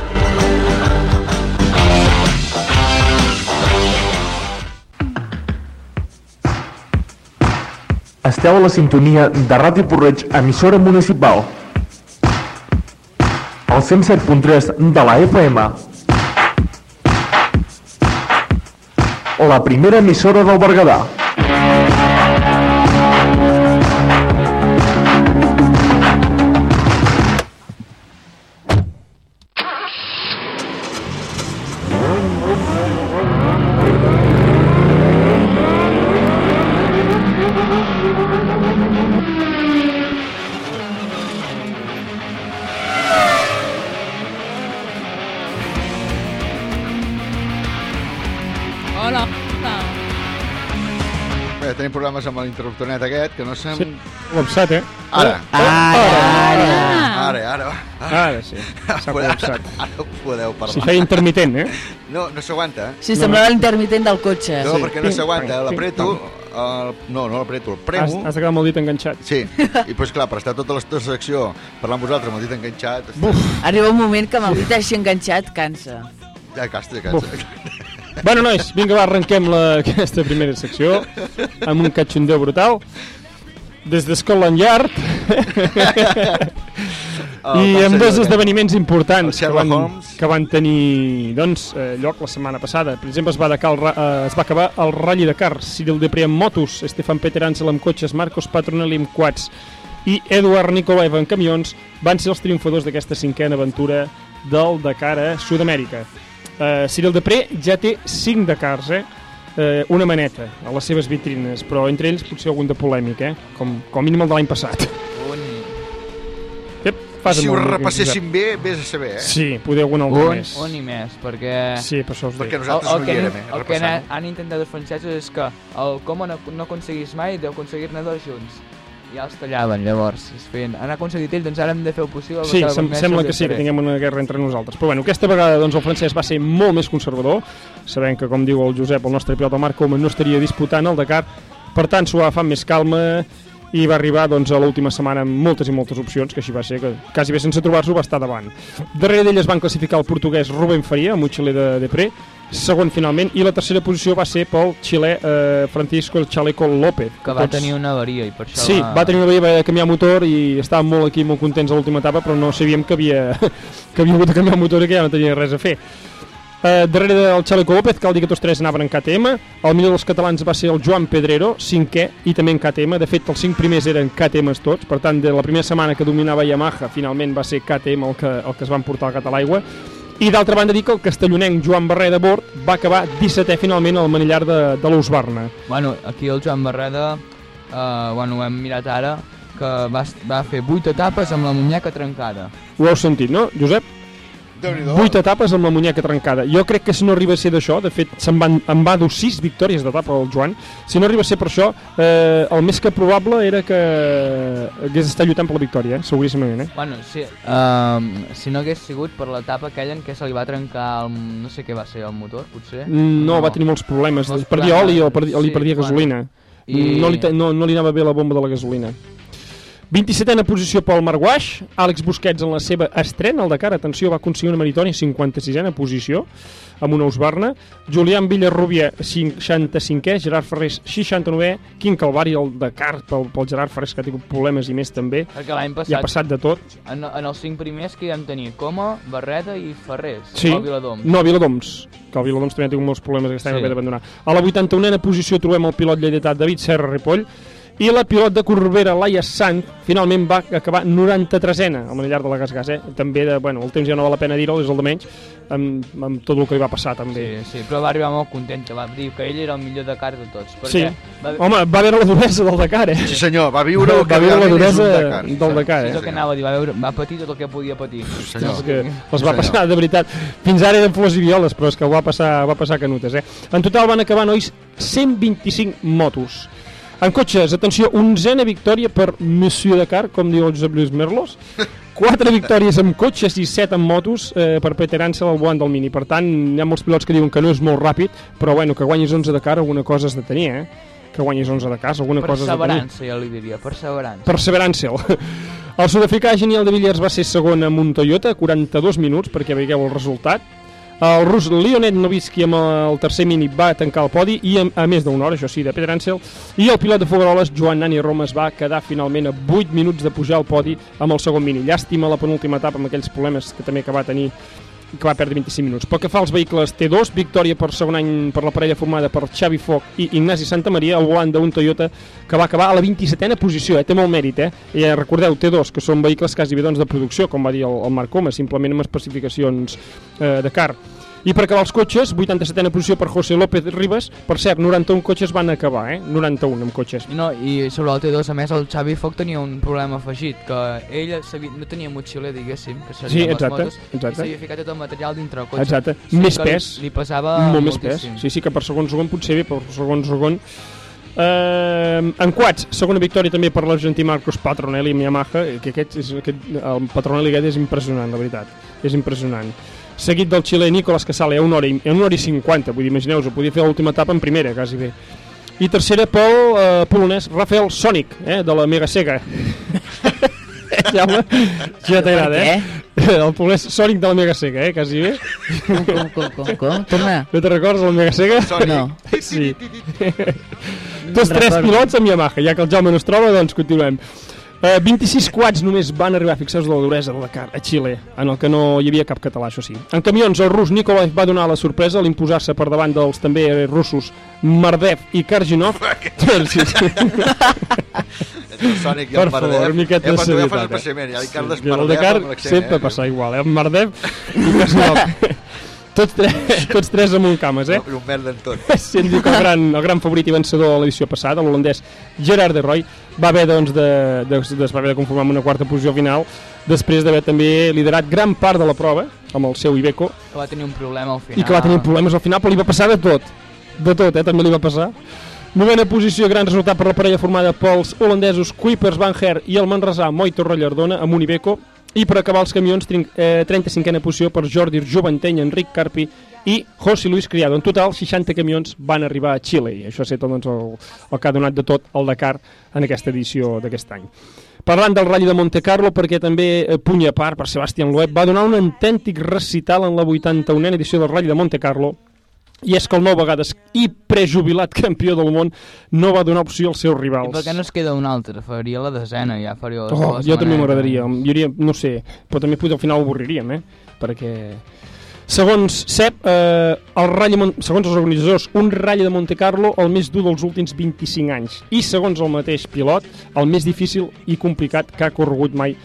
Esteu a la sintonia de Ràdio Porreig, emissora municipal. El 107.3 de la FM. La primera emissora del Berguedà. Hola. Bé, tenim problemes amb l'interruptoret aquest, que no sem... Sí, col·lapsat, eh? Ara. Ara, ara. ara. Ara, ara. Ara sí, s'ha col·lapsat. Ara podeu parlar. Si feia intermitent, eh? No, no s'aguanta, eh? Sí, semblava l'intermitent del cotxe. No, perquè no s'aguanta, l'apreto, el... no, no l'apreto, el Has, premo... has de quedar amb el dit enganxat. Sí, i doncs clar, per estar tota la secció parlant amb vosaltres amb el dit enganxat... Arriba un moment que amb el dit així enganxat cansa. Ja casta, ja cansa. Bueno, nois, vinga, va, arrenquem la, aquesta primera secció amb un catxondeu brutal. Des de Scotland Yard El i amb dos diu, esdeveniments importants que van, Holmes. que van tenir doncs, eh, lloc la setmana passada. Per exemple, es va, Dakar, el eh, es va acabar el Rally Dakar. Cyril Depré amb motos, Stefan Peter Ansel amb cotxes, Marcos Patronelli amb quads i Eduard Nikolaev en camions van ser els triomfadors d'aquesta cinquena aventura del Dakar a Sud-amèrica. Uh, Cyril Depré ja té 5 Dakars, eh? Uh, una maneta a les seves vitrines, però entre ells potser algun de polèmic, eh? Com, com a mínim el de l'any passat. Ep, fas Si ho el- repasséssim bé, vés a saber, eh? Sí, poder algun altre Un, més. un i més, perquè... Sí, per això us Perquè dic. nosaltres no hi que, érem, eh? el que han, han intentat els francesos és que el com no, no aconseguís mai deu aconseguir-ne dos junts. Ja els tallaven, llavors. Es feien, han aconseguit ells, doncs ara hem de fer el possible. Sí, sem sembla que sí, que tinguem una guerra entre nosaltres. Però bueno, aquesta vegada doncs, el francès va ser molt més conservador, sabent que, com diu el Josep, el nostre pilot, el Marc Coma, no estaria disputant el Dakar, per tant s'ho va agafar més calma i va arribar doncs, a l'última setmana amb moltes i moltes opcions, que així va ser, que quasi bé sense trobar-s'ho va estar davant. Darrere d'ell es van classificar el portuguès Rubén Faria, amb un xilè de Depré, segon finalment, i la tercera posició va ser pel xilè eh, Francisco el Chaleco López. Que va Tots- tenir una avaria i per això Sí, va tenir una avaria, va de canviar motor i estàvem molt aquí, molt contents a l'última etapa, però no sabíem que havia, que havia hagut de canviar el motor i que ja no tenia res a fer. Uh, darrere del Chaleco López, cal dir que tots tres anaven en KTM. El millor dels catalans va ser el Joan Pedrero, cinquè, i també en KTM. De fet, els cinc primers eren KTMs tots. Per tant, de la primera setmana que dominava Yamaha, finalment va ser KTM el que, el que es van portar al gat a l'aigua. I d'altra banda dir que el castellonenc Joan Barrer de Bord va acabar 17è finalment al manillar de, de l'Usbarna. Bueno, aquí el Joan Barreda, uh, bueno, ho hem mirat ara, que va, va fer 8 etapes amb la muñeca trencada. Ho heu sentit, no, Josep? Déu-n'hi-do. Vuit etapes amb la muñeca trencada. Jo crec que si no arriba a ser d'això, de fet, se'n van, en va dur sis victòries d'etapa el Joan, si no arriba a ser per això, eh, el més que probable era que hagués estat lluitant per la victòria, eh? seguríssimament. Eh? Bueno, sí, um, si no hagués sigut per l'etapa aquella en què se li va trencar, el, no sé què va ser, el motor, potser? No, va tenir molts problemes, Molts perdia problemes. oli o perdia, oli Sí, perdia bueno. gasolina. I- No, li, no, no li anava bé la bomba de la gasolina. 27a posició pel Marguaix, Àlex Busquets en la seva estrena al Dakar, atenció, va aconseguir una meritònia 56a posició amb una Osbarna, Julián Villarrubia 65è, Gerard Ferrés 69è, Quim Calvari el Dakar pel, pel Gerard Ferrés que ha tingut problemes i més també, Perquè l'any passat... i ha passat de tot. En, en els cinc primers que hi vam tenir Coma, Barreta i Ferrés. Sí, O Viladoms. no, Viladoms, que el Viladoms també ha tingut molts problemes aquest any, Sí. sí. haver d'abandonar. A la 81a posició trobem el pilot lleidatà David Serra Ripoll, i la pilot de Corbera, Laia Sant, finalment va acabar 93ena al manillar de la Gas Gas, eh? També, de, bueno, el temps ja no val la pena dir-ho, és el de menys, amb, amb tot el que li va passar, també. Sí, sí, però va arribar molt contenta, va dir que ell era el millor Dakar de tots. Sí, Perquè va... home, va veure la duresa del Dakar, eh? Sí, senyor, va viure el que va viure la duresa Dakar. del Dakar, Sí, eh? és el que anava a dir, va, veure, va patir tot el que podia patir. senyor. És que els va passar, de veritat. Fins ara eren flors i violes, però és que ho va passar, va passar canutes, eh? En total van acabar, nois, 125 motos. En cotxes, atenció, onzena victòria per Monsieur Dakar, com diu el Josep Lluís Merlos. Quatre victòries amb cotxes i set amb motos eh, per Peter Ansel al volant del Mini. Per tant, hi ha molts pilots que diuen que no és molt ràpid, però bueno, que guanyis 11 Dakar alguna cosa has de tenir, eh? Que guanyis 11 Dakar, alguna cosa has de tenir. Perseverança, ja li diria, perseverança. Perseverància. El sud-africà Genial de Villiers va ser segon amb un Toyota, 42 minuts, perquè veieu el resultat. El rus Leonid Novitsky amb el tercer mini va tancar el podi i a, més d'una hora, això sí, de Peter Ansel. I el pilot de Fogaroles, Joan Nani Romes, va quedar finalment a 8 minuts de pujar al podi amb el segon mini. Llàstima la penúltima etapa amb aquells problemes que també que va tenir que va perdre 25 minuts. Pel que fa als vehicles T2, victòria per segon any per la parella formada per Xavi Foc i Ignasi Santamaria, al volant d'un Toyota que va acabar a la 27a posició, eh? té molt mèrit, eh? I eh, recordeu, T2, que són vehicles quasi bé doncs, de producció, com va dir el, el Marc Coma, simplement amb especificacions eh, de car. I per acabar els cotxes, 87a posició per José López Ribas, per cert, 91 cotxes van acabar, eh? 91 amb cotxes. No, I sobre el T2, a més, el Xavi Foc tenia un problema afegit, que ell sabia, no tenia motxiller, diguéssim, que Sí, serien les exacte, motos, exacte. i s'havia ficat tot el material dintre el cotxe. Exacte, Sí, més que li- pes, Li, pesava molt més pes. moltíssim. Sí, sí, que per segon segon potser bé, per segon segon. Eh, en quads, segona victòria també per l'argentí Marcos Patronelli amb Yamaha, que aquest, és, aquest, el Patronelli aquest és impressionant, la veritat, és impressionant. Seguit del xilè Nicolas Casale a una hora i, a una hora i 50, vull dir, imagineu-vos, ho podia fer l'última etapa en primera, quasi bé. I tercera pel eh, polonès Rafael Sonic, eh, de la Mega Sega. Jaume, ja t'agrada, eh? El polonès Sonic de la Mega Sega, eh, quasi bé. Com, com, com, com, com? Torna. No te recordes el Mega Sega? Sonic. No. Sí. Tots tres pilots amb Yamaha, ja que el Jaume no es troba, doncs continuem. Eh, 26 quads només van arribar, fixeu-vos la duresa del Dakar, a Xile, en el que no hi havia cap català, això sí. En camions, el rus Nikolai va donar la sorpresa a l'imposar-se per davant dels també russos Mardev i Karginov. sí, sí. El Sonic i per el Mardev. favor, una miqueta Eh, de serietat. ja dic Carles Sí, el Mardev Dakar amb l'accent, sempre eh? passa igual, eh? Mardev i Karginov. tots, tres, tots tres amb un cames, eh? I un merda en tot. Sí, diu que el gran, el gran favorit i vencedor de l'edició passada, l'holandès Gerard de Roy, va haver, doncs, de, de, de, va haver de conformar amb una quarta posició final, després d'haver també liderat gran part de la prova amb el seu Iveco, Que va tenir un problema al final. i que va tenir problemes al final, però li va passar de tot. De tot, eh? També li va passar. Novena posició, gran resultat per la parella formada pels holandesos Kuipers Van Her i el manresà Moito Rollardona amb un Iveco. I per acabar els camions, eh, 35a posició per Jordi Joventeny, Enric Carpi i José Luis Criado. En total, 60 camions van arribar a Xile i això ha estat doncs, el, el que ha donat de tot el Dakar en aquesta edició d'aquest any. Parlant del Rally de Monte Carlo, perquè també eh, puny part per Sebastián Loeb, va donar un autèntic recital en la 81a edició del Rally de Monte Carlo i és que el nou vegades i prejubilat campió del món no va donar opció als seus I rivals. per què no es queda un altre? Faria la desena, ja faria les Oh, jo també m'agradaria, hi hauria, no sé, però també potser al final ho avorriríem, eh? Perquè... Segons CEP, eh, el ratll, segons els organitzadors, un ratll de Monte Carlo el més dur dels últims 25 anys. I segons el mateix pilot, el més difícil i complicat que ha corregut mai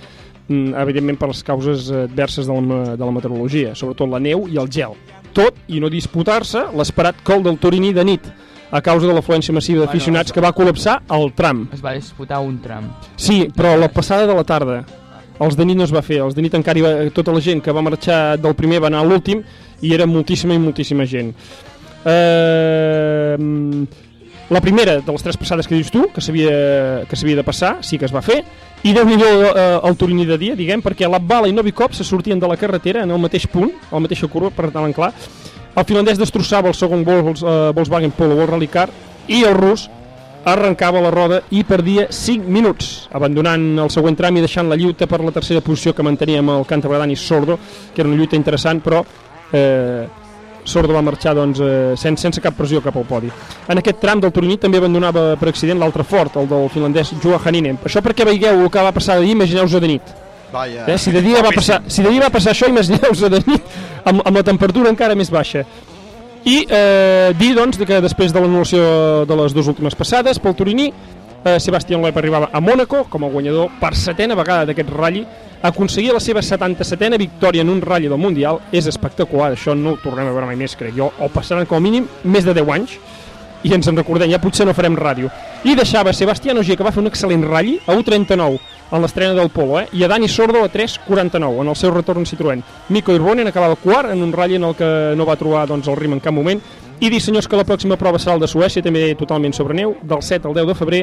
mm, evidentment per les causes adverses de la, de la meteorologia, sobretot la neu i el gel. Tot i no disputar-se l'esperat col del Turiní de nit, a causa de l'afluència massiva Bueno, d'aficionats que va col·lapsar el tram. Es va disputar un tram. Sí, però la passada de la tarda, els de nit no es va fer, els de nit encara va, tota la gent que va marxar del primer va anar a l'últim i era moltíssima i moltíssima gent. Eh, la primera de les tres passades que dius tu, que s'havia de passar, sí que es va fer, i déu nhi eh, el Turiní de dia, diguem, perquè la Bala i Novikov se sortien de la carretera en el mateix punt, a la mateixa curva, per tant clar. El finlandès destrossava el segon Vol, eh, Volkswagen Polo World Rally Car i el rus arrencava la roda i perdia 5 minuts, abandonant el següent tram i deixant la lluita per la tercera posició que mantenia amb el Càntabre Dani Sordo, que era una lluita interessant, però eh, Sordo va marxar doncs, eh, sense, sense cap pressió cap al podi. En aquest tram del Turiní també abandonava per accident l'altre fort, el del finlandès Joa Haninen. Això perquè veieu el que va passar d'ahir, imagineu-vos de nit. Vaja. Eh? Si de dia va passar, si de dia va passar això, imagineu-vos de nit amb, amb la temperatura encara més baixa. I eh, dir doncs, que després de l'anul·lació de les dues últimes passades pel Turiní, eh, Sebastián Loeb arribava a Mònaco com a guanyador per setena vegada d'aquest ratll. Aconseguir la seva 77a victòria en un ratll del Mundial. És espectacular, això no ho tornem a veure mai més, crec jo, o passaran com a mínim més de 10 anys. I ens en recordem, ja potser no farem ràdio. I deixava Sebastián Ogier, que va fer un excel·lent ratll a 1.39 en l'estrena del Polo, eh? i a Dani Sordo a 3.49 en el seu retorn Citroën. Mico Irbonen acabava quart en un ratll en el que no va trobar doncs, el ritme en cap moment i dir, senyors, que la pròxima prova serà el de Suècia, també totalment sobre neu, del 7 al 10 de febrer,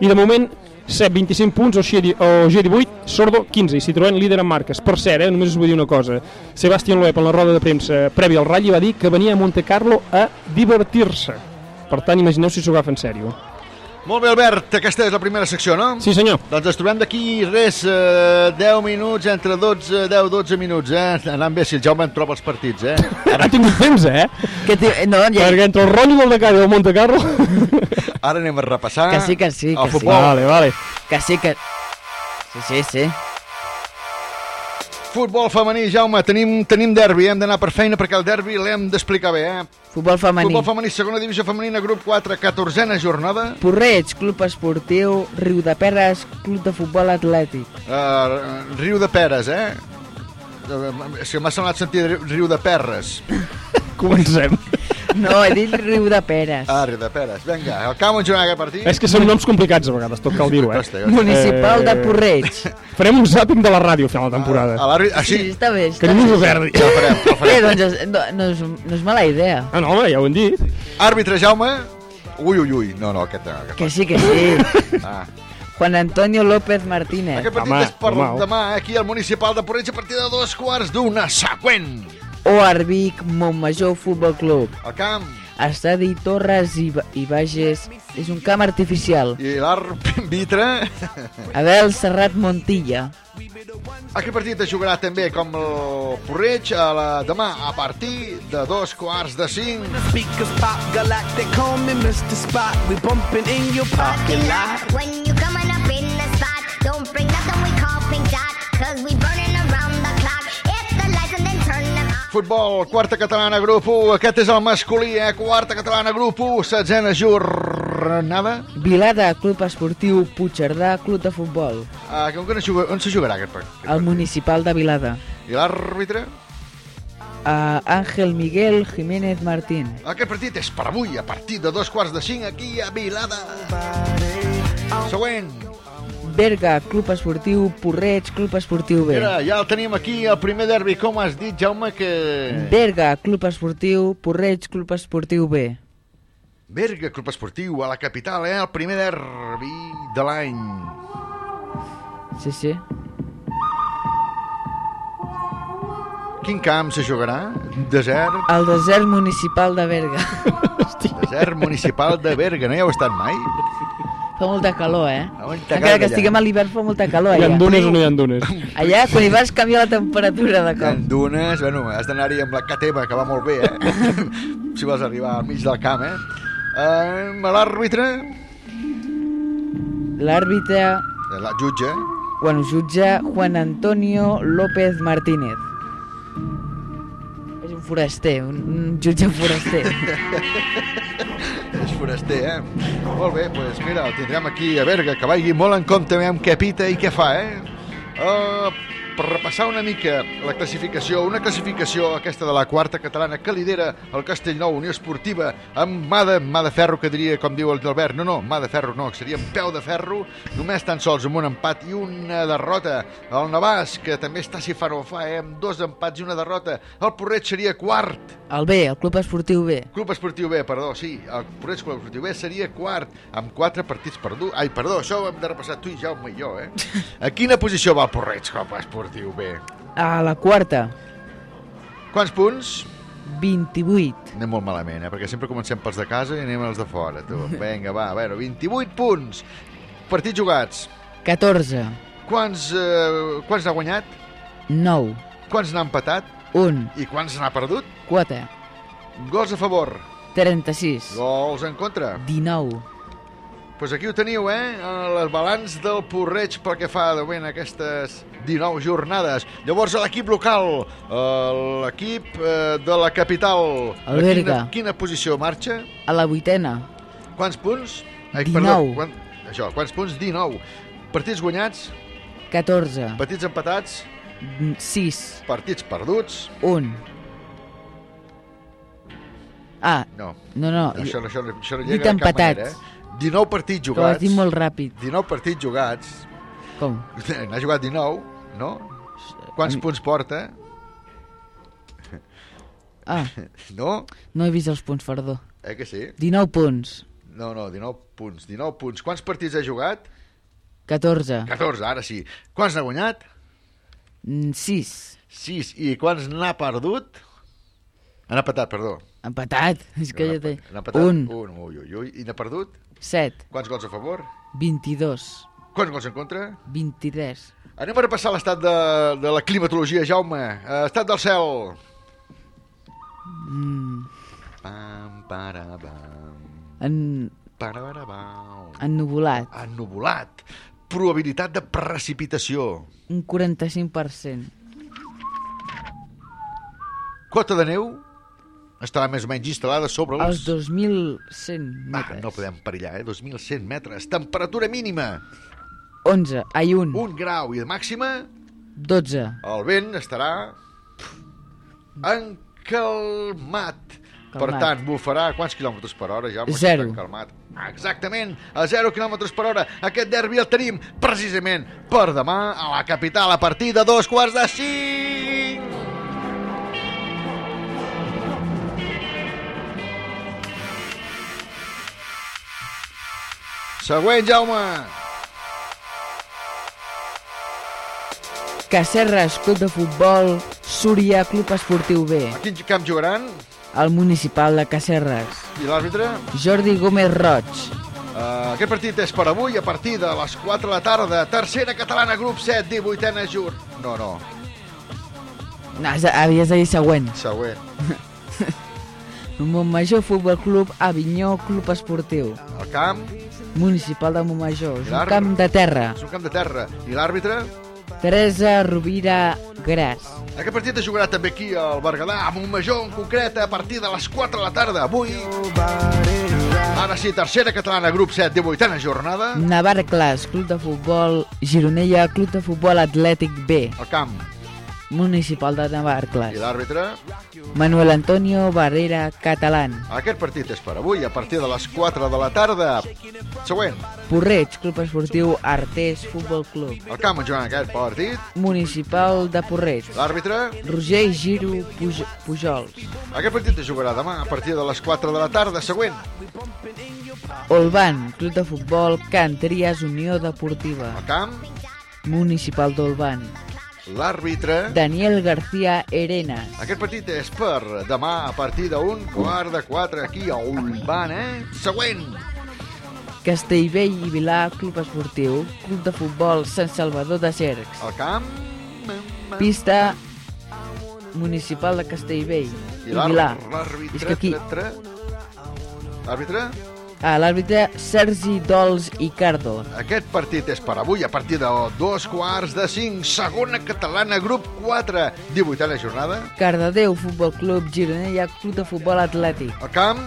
i de moment 7, 25 punts, Ogier, di- Ogier 18, Sordo 15, i Citroën líder en marques. Per cert, eh, només us vull dir una cosa, Sebastián Loeb en la roda de premsa prèvia al ratll va dir que venia a Monte Carlo a divertir-se. Per tant, imagineu si s'ho agafa en sèrio. Molt bé, Albert, aquesta és la primera secció, no? Sí, senyor. Doncs ens trobem d'aquí res, eh, 10 minuts, entre 12, 10-12 minuts, eh? Anant bé si el Jaume en troba els partits, eh? Ara ha tingut temps, eh? Que ti... no, ja... Perquè entre el rotllo del Dakar i el Monte Carlo... Ara anem a repassar Que sí, que sí, el que sí. Vale, vale. Que sí, que... Sí, sí, sí. Futbol femení, Jaume, tenim, tenim derbi, hem d'anar per feina perquè el derbi l'hem d'explicar bé, eh? Futbol femení. Futbol femení, segona divisió femenina, grup 4, 14a jornada. Porreig, club esportiu, Riu de Perres, club de futbol atlètic. Uh, Riu de Peres, eh? Eh, que m'ha semblat sentir Riu de Perres. Comencem. No, he dit Riu de Peres. Ah, Riu de Peres. Vinga, el camp on jugarà aquest partit? És que són noms complicats a vegades, tot cal dir-ho, eh? Costa, costa. Municipal de Porreig. Farem un zàping de la ràdio a final de temporada. A l'àrbit, ah, Sí, sí? està bé. Que Està ningú bé. s'ho perdi. Ja ho farem, ho Eh, farem. doncs és- no, no, és, no és mala idea. Ah, no, home, ja ho hem dit. Àrbitre, Jaume. Ui, ui, ui. No, no, aquest no. Aquest Que sí, que sí. Ah. Juan Antonio López Martínez. Aquest partit Home, és per normal. demà, eh, aquí al Municipal de Porreig a partir de dos quarts d'una. Següent. O Arbic Montmajor Futbol Club. El camp. Estadi Torres i, Ba- i Bages és un camp artificial. I l'àrbitre... Abel Serrat Montilla. Aquest partit es jugarà també com el Porreig a la, demà a partir de dos quarts de cinc. When you coming up in the spot, don't bring nothing we call pink dot, cause we burning Futbol, quarta catalana, grup 1. Aquest és el masculí, eh? Quarta catalana, grup 1. Setzena jornada. Vilada, Club Esportiu Puigcerdà, Club de Futbol. Ah, on, on, se jugarà aquest partit? El municipal de Vilada. I l'àrbitre? A Ángel Miguel Jiménez Martín. Aquest partit és per avui, a partir de dos quarts de cinc, aquí a Vilada. Següent. Berga, Club Esportiu Porreig, Club Esportiu B. Mira, ja el tenim aquí, el primer derbi. Com has dit, Jaume, que... Berga, Club Esportiu Porreig, Club Esportiu B. Berga, Club Esportiu, a la capital, eh? El primer derbi de l'any. Sí, sí. Quin camp se jugarà? Desert? El desert municipal de Berga. Desert municipal de Berga. No hi heu estat mai? Fa molta calor, eh? Molta Encara calor que allà. estiguem a l'hivern fa molta calor Hi ha allà. dunes o no hi ha dunes? Allà, quan hi vas, canvia la temperatura de cop. En dunes, bueno, has d'anar-hi amb la KTM, que va molt bé, eh? si vols arribar al mig del camp, eh? Uh, L'àrbitre, L'àrbitre, la jutge, quan ho jutja, Juan Antonio López Martínez. Foraster, un, un jutge foraster. és foraster, eh? Molt bé, doncs pues mira, el tindrem aquí a Berga, que vagi molt en compte amb què pita i què fa, eh? Uh, per repassar una mica la classificació, una classificació aquesta de la quarta catalana que lidera el Castellnou Unió Esportiva amb mà de, mà de ferro, que diria, com diu el Albert, no, no, mà de ferro no, que seria amb peu de ferro, només tan sols amb un empat i una derrota. El Navàs, que també està si fa no fa, eh, amb dos empats i una derrota. El Porret seria quart. El B, el Club Esportiu B. Club Esportiu B, perdó, sí, el Porreig Club Esportiu B seria quart, amb quatre partits perduts. Ai, perdó, això ho hem de repassar tu i Jaume i jo, eh? A quina posició va el Porreig Club Esportiu B? A la quarta. Quants punts? 28. Anem molt malament, eh? Perquè sempre comencem pels de casa i anem als de fora, tu. Vinga, va, a veure, 28 punts. Partits jugats. 14. Quants, eh, quants n'ha guanyat? 9. Quants n'ha empatat? 1. I quants n'ha perdut? 4. Gols a favor. 36. Gols en contra. 19. Doncs pues aquí ho teniu, eh? El balanç del Porreig pel que fa de moment a aquestes 19 jornades. Llavors, a l'equip local, eh, l'equip eh, de la capital, El a Berga. quina, quina posició marxa? A la vuitena. Quants punts? 19. quan, això, quants punts? 19. Partits guanyats? 14. Partits empatats? 6. Partits perduts? 1. Ah, No. no, no. Això, això, això no llega de cap empatats. manera, eh? 19 partits Que ho has jugats. dit molt ràpid. 19 partits jugats. Com? N'ha jugat 19, no? Quants punts porta? Ah. No? No he vist els punts, perdó. Eh que sí? 19 punts. No, no, 19 punts. 19 punts. Quants partits ha jugat? 14. 14, ara sí. Quants n'ha guanyat? 6. 6. I quants n'ha perdut? Han empatat, perdó. Empatat. És que ja. N'ha empatat? Un. Un. Ui, ui, ui. I n'ha perdut? 7. Quants gols a favor? 22. Quants gols en contra? 23. Anem a repassar l'estat de, de la climatologia, Jaume. Eh, estat del cel. Mm. Pam, para, pam. En... Pararabau. Ennuvolat. Ennuvolat. Probabilitat de precipitació. Un 45%. Cota de neu estarà més o menys instal·lada sobre Els els... 2.100 Ah, metres. no podem perillar, eh? 2.100 metres. Temperatura mínima, 11. Ai, 1. un grau. I de màxima, 12. el vent estarà encalmat. Per Calmat. tant, bufarà quants quilòmetres per hora, ja? Zero. Calmat. Exactament, a 0 quilòmetres per hora. Aquest derbi el tenim precisament per demà a la capital a partir de dos quarts de cinc. Següent, Jaume. Cacerres, Club de Futbol, Súria, Club Esportiu B. A quin camp jugaran? El municipal de Cacerres. I l'àrbitre? Jordi Gómez Roig. Uh, aquest partit és per avui a partir de les 4 de la tarda. Tercera catalana, grup 7, 18a jur. No, no, No, havies de dir següent. següent. Montmajor Futbol Club, Avinyó, Club Esportiu. El camp Municipal de Montmajor. És un camp de terra. és un camp de terra. I l'àrbitre? Teresa Rovira Gras. Aquest partit es jugarà també aquí al Berguedà, a Montmajor en concret, a partir de les 4 de la tarda. Avui, ara sí, tercera catalana, grup 7, 18a jornada. Navarcles, Club de Futbol Gironella, Club de Futbol Atlètic B. El camp. Municipal de I Navarcles. l'àrbitre? Manuel Antonio Barrera Catalán. Aquest partit és per avui, a partir de les 4 de la tarda. Següent. Porreig, Club Esportiu Artés Futbol Club. El camp jugant aquest partit. Municipal de Porreig. L'àrbitre? Roger Giro Puj Pujols. Aquest partit es jugarà demà a partir de les 4 de la tarda. Següent. Olban, Club de Futbol Canteries Unió Deportiva. El camp. Municipal d'Olban. L'àrbitre... Daniel García Arenas. Aquest partit és per demà a partir d'un quart de 4 aquí a Ulban, eh? Següent. Castellvell i Vilà, Club Esportiu. Club de Futbol Sant Salvador de Cercs. El camp. Pista Municipal de Castellvell I i Vilà. l'àrbitre... Que aquí... tre- L'àrbitre? Ah, l'àrbitre Sergi Dols i Cardo. Aquest partit és per avui a partir de dos quarts de cinc. Segona catalana, grup 4. 18a jornada. Cardedeu Futbol Club, Gironella, Club de Futbol Atlètic. El camp.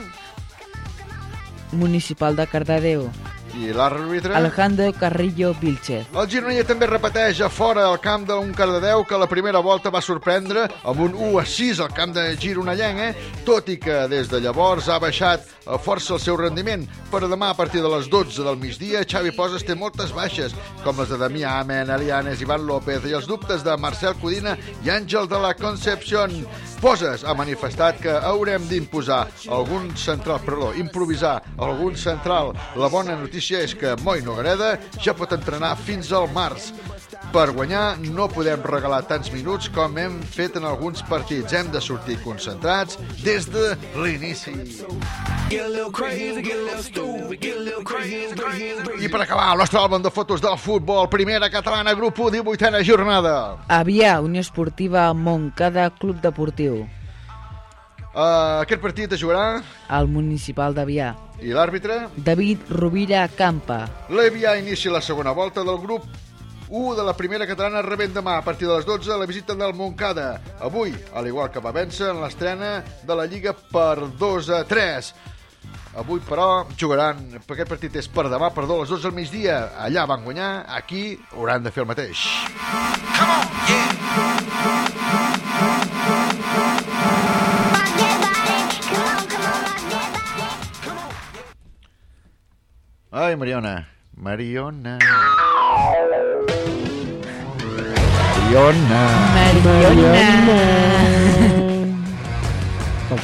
Municipal de Cardedeu. I l'àrbitre? Alejandro Carrillo Vilchez. El Gironella també repeteix a fora el camp d'un Cardedeu que la primera volta va sorprendre amb un 1 a 6 al camp de Gironellenc, eh? tot i que des de llavors ha baixat a força el seu rendiment. Per demà, a partir de les 12 del migdia, Xavi Poses té moltes baixes, com les de Damià Amen, Elianes, Ivan López i els dubtes de Marcel Codina i Àngel de la Concepción. Poses ha manifestat que haurem d'imposar algun central, perdó, improvisar algun central. La bona notícia és que Moi Nogreda ja pot entrenar fins al març. per guanyar no podem regalar tants minuts com hem fet en alguns partits. Hem de sortir concentrats des de l'inici. I per acabar, el nostre àlbum de fotos del futbol, primera catalana, grup 1, 18a jornada. Avià, Unió Esportiva Montcada, Club Deportiu. Uh, aquest partit es jugarà El municipal d'Avià. i l'àrbitre David Rovira Campa. L'Evià inicia la segona volta del grup 1 de la primera catalana rebent demà a partir de les 12 la visita del Montcada. Avui, al igual que va vèncer en l'estrena de la Lliga per 2 a 3. Avui, però, jugaran, perquè aquest partit és per demà, per 2 a les 12 al migdia. Allà van guanyar, aquí hauran de fer el mateix. Ai, Mariona. Mariona. Mariona. Mariona.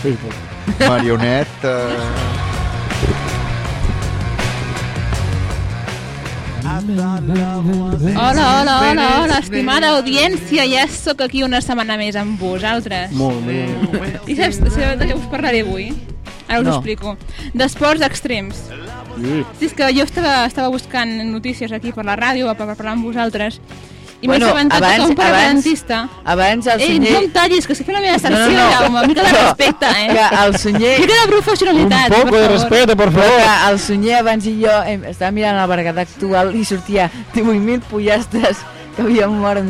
Facebook. Marioneta. Hola, hola, hola, hola, estimada audiència, ja sóc aquí una setmana més amb vosaltres. Molt bé. I saps, sabeu de què us parlaré avui? Ara us No. ho explico. D'esports extrems. Sí. Sí, és que jo estava, estava buscant notícies aquí per la ràdio per, per parlar amb vosaltres i Bueno, m'he assabentat abans- que un abans- parapentista... Abans el Ei, senyor... no em tallis, que estic fent la meva secció, Jaume, una mica de No, respecte, eh? Que el Sunyer... Una mica de professionalitat, Un poco per de por Però favor. que el Sunyer abans i jo hem, estàvem mirant el Berguedà actual i sortia 18.000 pollastres que havien mort.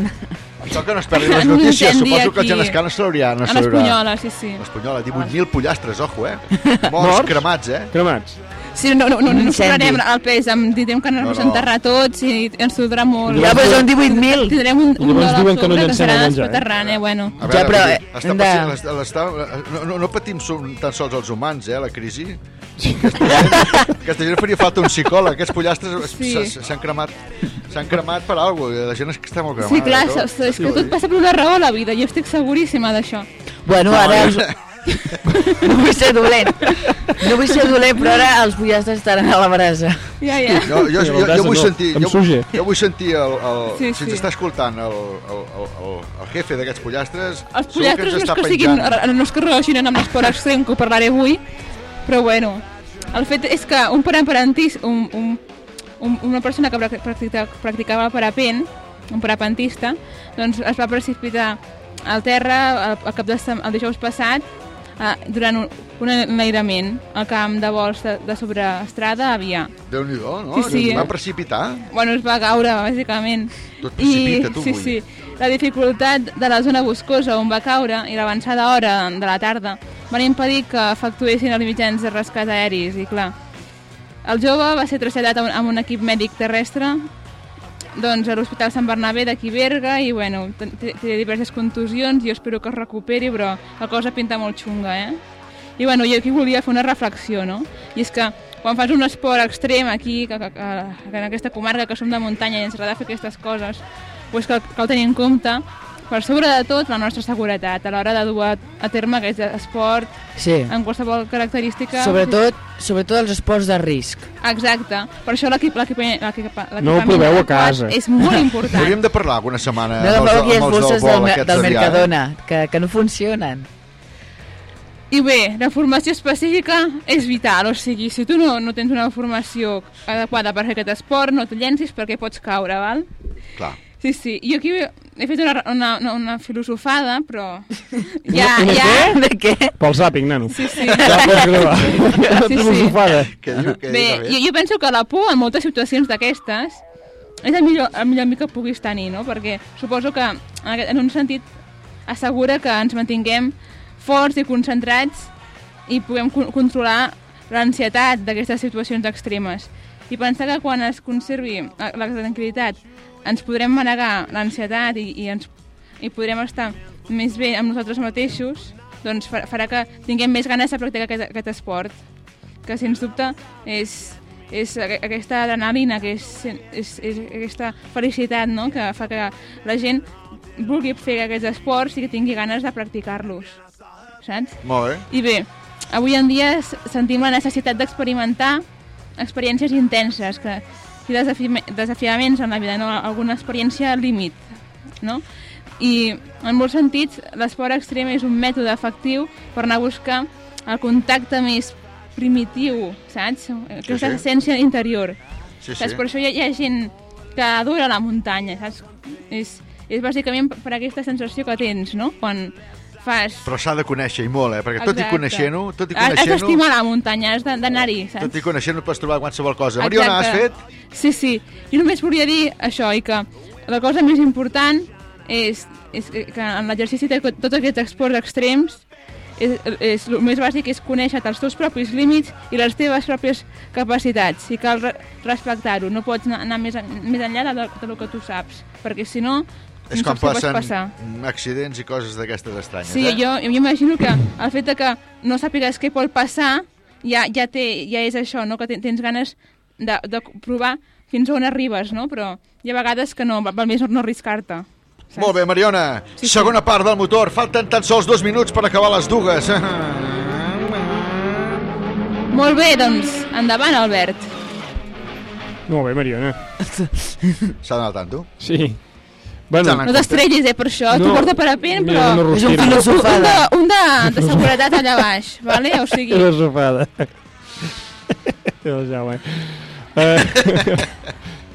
Això que no es perdin les notícies. Suposo que el aquí. Genescà no s'haurà... No A l'Espanyola, sí, sí. L'Espanyola, 18.000 pollastres, ojo, eh? Morts, Morts? cremats, eh? Cremats. Sí, no, no, no, no posarem el pes, em direm que ens No, no, enterrar tots i ens durarà molt. Ja, però són 18.000. Tindrem un, un dòlar diuen que no llancem el menjar, eh? eh? Bueno. A Ja, però, eh, està l'està- l'està- no, no, no patim tan sols els humans, eh, la crisi. Aquesta gent, aquesta gent faria falta un psicòleg. Aquests pollastres s- Sí. s'han cremat s'han cremat per alguna cosa. La gent és que està molt cremada. Sí, clar, no? és, és que tot passa per una raó a la vida, jo estic seguríssima d'això. Bueno, ara... No vull ser dolent. No vull ser dolent, però ara els pollastres estaran a la brasa. Ja, ja. Jo, jo, jo, jo, brasa vull no, sentir, jo, jo vull sentir el, el, Sí, si sí. ens està escoltant el, el, el, el, el jefe d'aquests pollastres, Els pollastres no és que siguin, no és que relacionen amb l'esport extrem, que ho parlaré avui, però bueno, el fet és que un parapentista, un, un, un, una persona que prac- practica, practicava el parapent, un parapentista, doncs es va precipitar al terra el, el, cap de, el dijous passat eh, durant un, un enlairament al camp de vols de, de sobreestrada a Avià. Déu-n'hi-do, no? Sí, sí. Va precipitar. Bueno, es va caure, bàsicament. Tot precipita, tu, sí, vull sí. La dificultat de la zona boscosa on va caure i l'avançada hora de la tarda van impedir que efectuessin els mitjans de rescat aeris i clar, el jove va ser traslladat a un, amb un equip mèdic terrestre doncs a l'Hospital Sant Bernabé d'aquí Berga i bueno, té, diverses contusions jo espero que es recuperi però la cosa pinta molt xunga eh? i bueno, jo aquí volia fer una reflexió no? i és que quan fas un esport extrem aquí que, que, que, que en aquesta comarca que som de muntanya i ens agrada fer aquestes coses doncs cal, cal tenir en compte per sobre de tot la nostra seguretat a l'hora de dur a, terme aquest esport Sí. en qualsevol característica Sobretot, sobretot els esports de risc. Exacte, per això l'equip- l'equipament No ho proveu a casa. és molt important. Hauríem de parlar alguna setmana No amb els, amb els bosses del del, vol del? Mercadona, que, que no funcionen. I bé, la formació específica és vital, o sigui, si tu no, no tens una formació adequada per fer aquest esport, no et llencis perquè pots caure, val? Clar. Sí, sí, jo aquí he fet una, una, una, una filosofada, però ja, Una- una ja... què? De què? Pel zàping, nano. Sí, sí. Ja pots gravar. Sí, sí. Filosofada. Què diu? Què Bé, jo, jo penso que la por en moltes situacions d'aquestes és el millor, el millor amic que puguis tenir, no? Perquè suposo que en un sentit assegura que ens mantinguem forts i concentrats i puguem con controlar l'ansietat d'aquestes situacions extremes. I pensar que quan es conservi la, la tranquil·litat ens podrem manegar l'ansietat i, i, ens, i podrem estar més bé amb nosaltres mateixos, doncs fa- farà que tinguem més ganes de practicar aquest, aquest esport que sens dubte és, és aqu- aquesta adrenalina, que és, és, és aquesta felicitat no? que fa que la gent vulgui fer aquests esports i que tingui ganes de practicar-los, saps? Molt bé. I bé, avui en dia sentim la necessitat d'experimentar experiències intenses, que i desafi desafiaments en la vida, no? alguna experiència límit. No? I en molts sentits l'esport extrem és un mètode efectiu per anar a buscar el contacte més primitiu, saps? Aquesta sí. essència interior. Sí, saps? sí. Per això hi ha, hi ha gent que adora la muntanya, saps? És, és bàsicament per aquesta sensació que tens, no? Quan fas... Però s'ha de conèixer i molt, eh? Perquè tot i Exacte. coneixent-ho, tot i Has- Has d'estimar la muntanya, has de- d'anar-hi, saps? tot i coneixent-ho pots trobar qualsevol cosa. Mariona, has fet? Sí, sí. Jo només volia dir això, i que la cosa més important és, és que en l'exercici de tots aquests esports extrems és, és, el més bàsic és conèixer els teus propis límits i les teves pròpies capacitats i cal re respectar-ho, no pots anar, anar més, en, més enllà de, de lo que tu saps perquè si no, És no quan passen passar accidents i coses d'aquestes estranyes, Sí, eh? jo, jo m'imagino que el fet de que no sàpigues què pot passar ja, ja, té, ja és això, no? que ten- tens ganes de, de provar fins on arribes, no? però hi ha vegades que no, val més no arriscar-te. Molt bé, Mariona. Segona part del motor. Falten tan sols dos minuts per acabar les dues. Molt bé, doncs, endavant, Albert. Molt bé, Mariona. S'ha d'anar al tanto. Sí. Bueno, No t'estrellis, eh, per això. No, tu porta parapent, mira, però... no és un filosofada. Un de, un de, de seguretat allà baix, vale? O sigui... Filosofada. Jaume. Eh,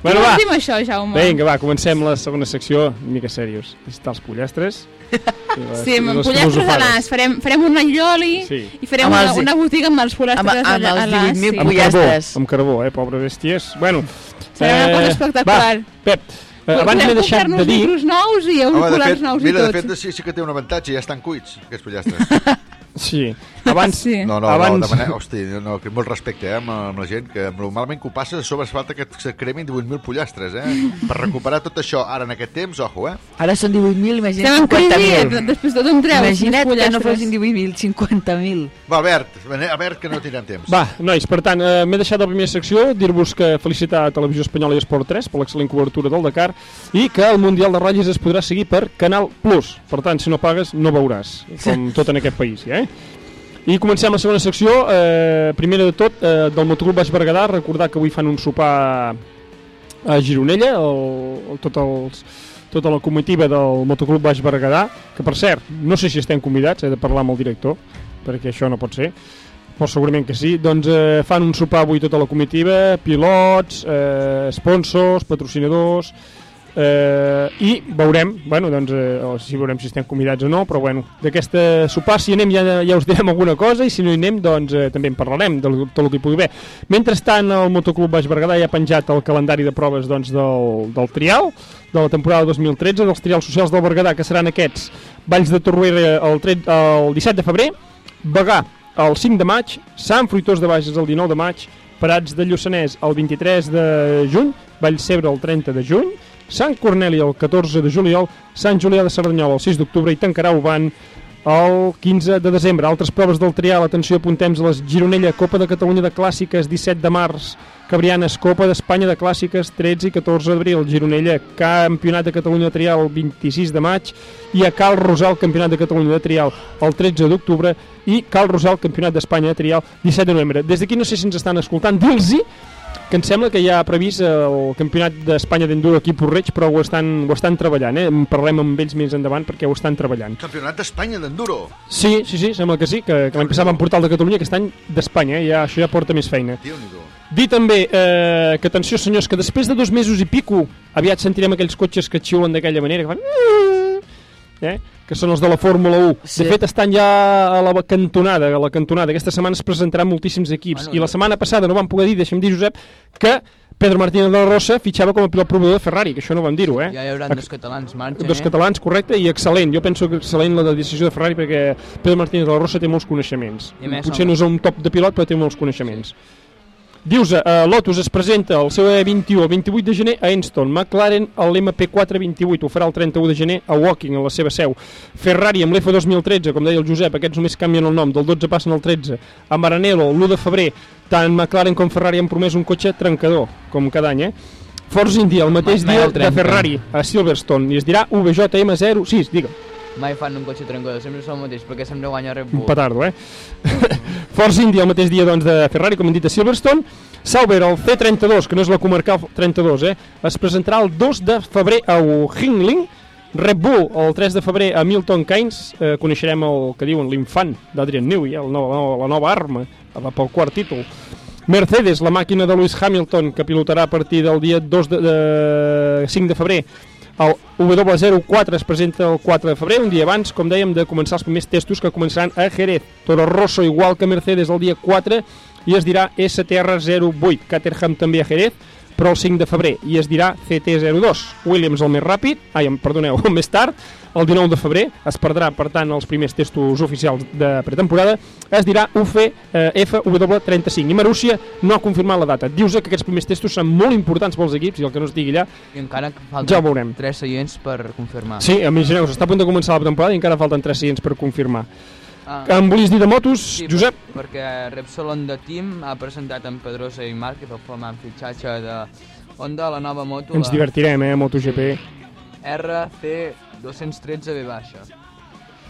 bueno, no va. diguem això, Jaume. Vinga, va, comencem la segona secció, una mica serios. Està els pollastres. les- Sí, amb les pollastres a l'as. Farem, farem un allioli Sí. i farem Amb una, els- una botiga amb els pollastres amb- amb a, l'as. 18.000 Amb carbó, amb carbó, eh, pobres bèsties. Bueno, Serà una cosa espectacular. Va, Pep, eh, abans m'he deixat de dir... micros nous i Home, de auriculars fet, nous mira, i de tot. fet sí, sí que té un avantatge, ja estan cuits, aquests pollastres. Sí, abans... Sí. No, no, abans... no, demanem, hosti, no, que molt respecte eh, amb, amb la gent, que normalment que ho passa, a sobre es falta que se cremin 18.000 pollastres, eh? Per recuperar tot això, ara en aquest temps, ojo, eh? Ara són 18.000, imagina't Estem en crisi, 50.000. després tot un treus. Imagina't que no fossin 18.000, 50.000. Va, Albert, Albert, que no tindrem temps. Va, nois, per tant, eh, m'he deixat la primera secció, dir-vos que felicitar a Televisió Espanyola i Esport 3 per l'excel·lent cobertura del Dakar i que el Mundial de Ratlles es podrà seguir per Canal Plus. Per tant, si no pagues, no veuràs, com tot en aquest país, eh? I comencem la segona secció. Eh, primera de tot, eh, del Motoclub Baix Berguedà, recordar que avui fan un sopar a Gironella, el, el, tot els, tota la comitiva del Motoclub Baix Berguedà, que per cert, no sé si estem convidats, he de parlar amb el director, perquè això no pot ser, però segurament que sí. Doncs eh, fan un sopar avui tota la comitiva, pilots, eh, sponsors, patrocinadors, eh, i veurem, bueno, doncs, eh, si veurem si estem convidats o no, però bueno, d'aquesta sopar, si anem ja, ja us direm alguna cosa, i si no hi anem, doncs eh, també en parlarem de tot el que hi pugui haver. Mentrestant, el Motoclub Baix Berguedà ja ha penjat el calendari de proves doncs, del, del trial, de la temporada 2013, dels trials socials del Berguedà, que seran aquests, Valls de Torroella el, 3, el 17 de febrer, Bagà el 5 de maig, Sant Fruitós de Bages el 19 de maig, Prats de Lluçanès el 23 de juny, Vallcebre el 30 de juny, Sant Corneli el 14 de juliol, Sant Julià de Cerdanyola el 6 d'octubre i tancarà Uban el 15 de desembre. Altres proves del trial, atenció, apuntem a les Gironella, Copa de Catalunya de Clàssiques, 17 de març, Cabrianes, Copa d'Espanya de Clàssiques, 13 i 14 d'abril, Gironella, Campionat de Catalunya de Trial, el 26 de maig, i a Cal Rosal, Campionat de Catalunya de Trial, el 13 d'octubre, i Cal Rosal, Campionat d'Espanya de Trial, 17 de novembre. Des d'aquí no sé si ens estan escoltant, dir-los que em sembla que ja ha previst el Campionat d'Espanya d'Enduro aquí a Porreig, però ho estan, ho estan treballant, eh? En parlem amb ells més endavant perquè ho estan treballant. Campionat d'Espanya d'enduro. Sí, sí, sí, sembla que sí, que, que l'any passat van portar el de Catalunya, aquest any d'Espanya, eh? ja, això ja porta més feina. Dir també eh, que, atenció senyors, que després de dos mesos i pico aviat sentirem aquells cotxes que xiulen d'aquella manera, que fan... Eh? que són els de la Fórmula 1. Sí. De fet, estan ja a la cantonada, a la cantonada. Aquesta setmana es presentaran moltíssims equips. Bueno, I la setmana passada no vam poder dir, deixa'm dir, Josep, que Pedro Martínez de la Rosa fitxava com a pilot provador de Ferrari, que això no vam dir-ho, eh? Ja hi haurà dos catalans, marxen, Dos eh? catalans, correcte, i excel·lent. Jo penso que excel·lent la decisió de Ferrari perquè Pedro Martínez de la Rosa té molts coneixements. Més, Potser home. no és un top de pilot, però té molts coneixements. Dius, uh, Lotus es presenta el seu E21 el 28 de gener a Enston, McLaren a l'MP428 ho farà el 31 de gener a Woking, a la seva seu. Ferrari amb l'F2013, com deia el Josep, aquests només canvien el nom, del 12 passen al 13. A Maranello, l'1 de febrer, tant McLaren com Ferrari han promès un cotxe trencador, com cada any, eh? Force India, el mateix dia el de. Ferrari, a Silverstone, i es dirà VJM06, digue'm. Mai fan un cotxe trencador, sempre són el mateix, perquè sempre guanya Red Bull. Un petardo, eh? Force India el mateix dia doncs, de Ferrari, com hem dit, a Silverstone. Sauber, el C32, que no és la comarcal 32, eh? es presentarà el 2 de febrer a Hingling, Red Bull, el 3 de febrer a Milton Keynes, eh, coneixerem el que diuen l'infant d'Adrian Newey, el nou, la, nova, la nova arma eh, pel quart títol. Mercedes, la màquina de Lewis Hamilton, que pilotarà a partir del dia 2 de, de 5 de febrer. El W04 es presenta el 4 de febrer, un dia abans, com dèiem, de començar els primers testos que començaran a Jerez. Toro Rosso, igual que Mercedes, el dia 4, i es dirà STR08. Caterham també a Jerez, però el 5 de febrer, i es dirà CT02. Williams el més ràpid, ai, perdoneu, el més tard, el 19 de febrer, es perdrà, per tant, els primers testos oficials de pretemporada, es dirà UF eh, FW35. I Marúcia no ha confirmat la data. Dius que aquests primers testos són molt importants pels equips i el que no estigui allà I encara falten Ja ho veurem. tres seients per confirmar. Sí, imagineu-vos, està a punt de començar la temporada i encara falten 3 seients per confirmar. Ah. Em volies dir de motos, Sí, Josep? per- Perquè Repsol Honda Team ha presentat en Pedrosa i Márquez el flamant fitxatge de Honda, la nova moto, Ens la divertirem, eh, MotoGP. RC213 V baixa.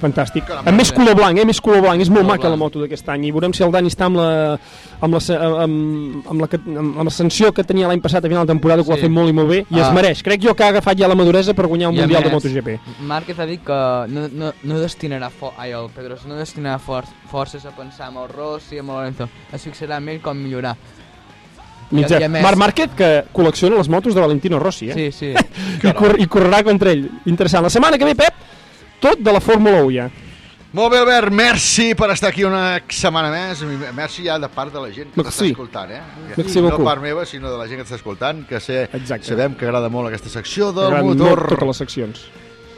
Fantàstic. Amb més color blanc, eh? Més color blanc. És molt Color maca la moto d'aquest any. I veurem si el Dani està amb la, amb la, amb, amb la, que- amb, amb la sanció que tenia l'any passat a final de temporada, que ho ha Sí. fet molt i molt bé, i es Ah. mereix. Crec jo que ha agafat ja la maduresa per guanyar un I Mundial de més, MotoGP. Márquez ha dit que no, no, no destinarà for ai, el Pedrosa no destinarà for forces a pensar amb el Rossi, amb el Lorenzo. Es fixarà en ell com millorar. Mitjà. I a més- Marc Márquez, que col·lecciona les motos de Valentino Rossi, eh? Sí, sí. I, cor I correrà contra ell. Interessant. La setmana que ve, Pep, tot de la Fórmula 1 ja. Molt bé, Albert, merci per estar aquí una setmana més. Merci ja de part de la gent que Merci. t'està escoltant, eh? Merci no beaucoup. part meva, sinó de la gent que t'està escoltant, que sé, Exacte. sabem que agrada molt aquesta secció del M'agraden motor. molt totes les seccions.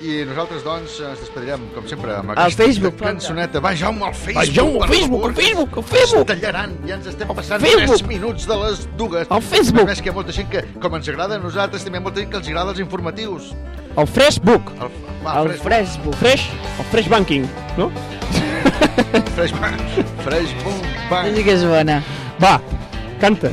I nosaltres, doncs, ens despedirem, com sempre, amb aquesta Facebook, cançoneta. Va, Jaume, al Facebook. Va, Jaume, al per Facebook, favor. al Facebook, al Facebook. Tallaran, ja ens estem passant Facebook. 3 minuts de les dues. Al Facebook. A més que hi ha molta gent que, com ens agrada a nosaltres, també hi ha molta gent que els agrada els informatius. El Freshbook. El, va, El Freshbook. Fresh, el Fresh Banking, no? Fresh, fresh boom, bang. Sí que és bona. Va, canta.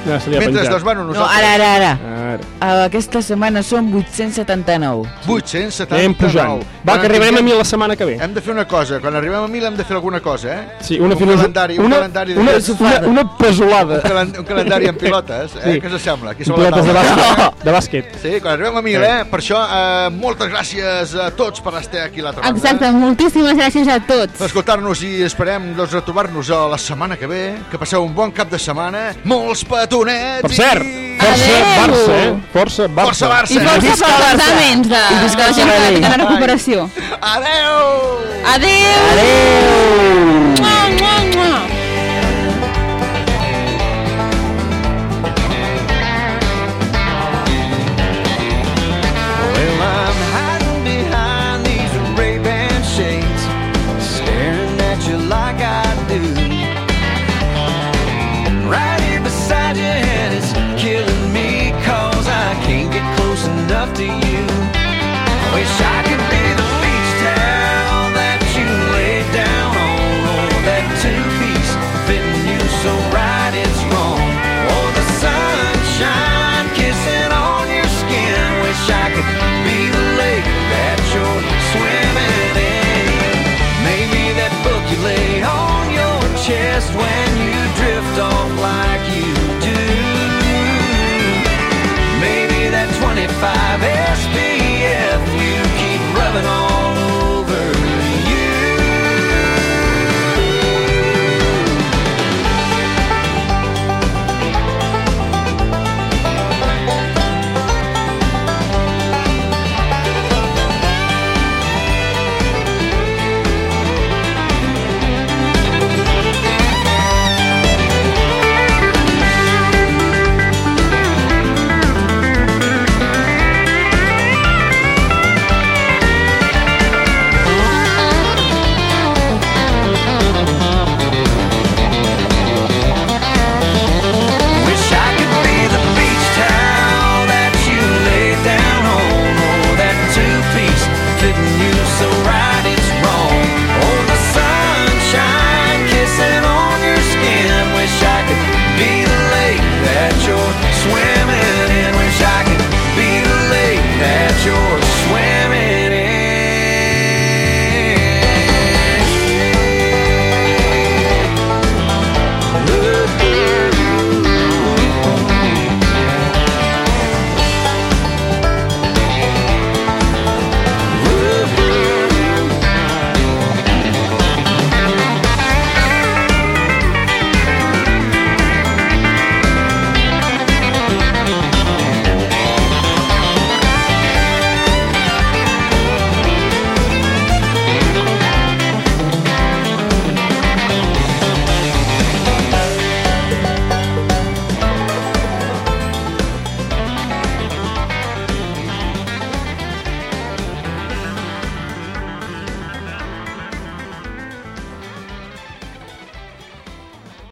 Ha Mentre, doncs, bueno, No, nosaltres... ara, ara, ara. Ara. Uh, aquesta setmana són 879. 879. Anem pujant. Va, Quan que arribarem a tinguem- mi la setmana que ve. Hem de fer una cosa, quan arribem a 1.000 hem de fer alguna cosa, eh? Sí, una un calendari, un una- calendari una- una- una pesolada. Un, calen un calendari amb pilotes, eh? Sí. Què us sembla? Aquí sobre la pilotes de bàsquet. De bàsquet. Sí, quan arribem a 1.000, eh? Per això, eh, moltes gràcies a tots per estar aquí a l'altra banda. Exacte, moltíssimes gràcies a tots. Per escoltar-nos i esperem doncs, retrobar-nos a la setmana que ve. Que passeu un bon cap de setmana. Molts petonets Per cert, força Barça, eh? Força Barça. Força Barça. I força pels exàmens de, visca de la gent que Sabadell. tenen recuperació. Adeu! Adeu! Adeu! Mua, mua, mua.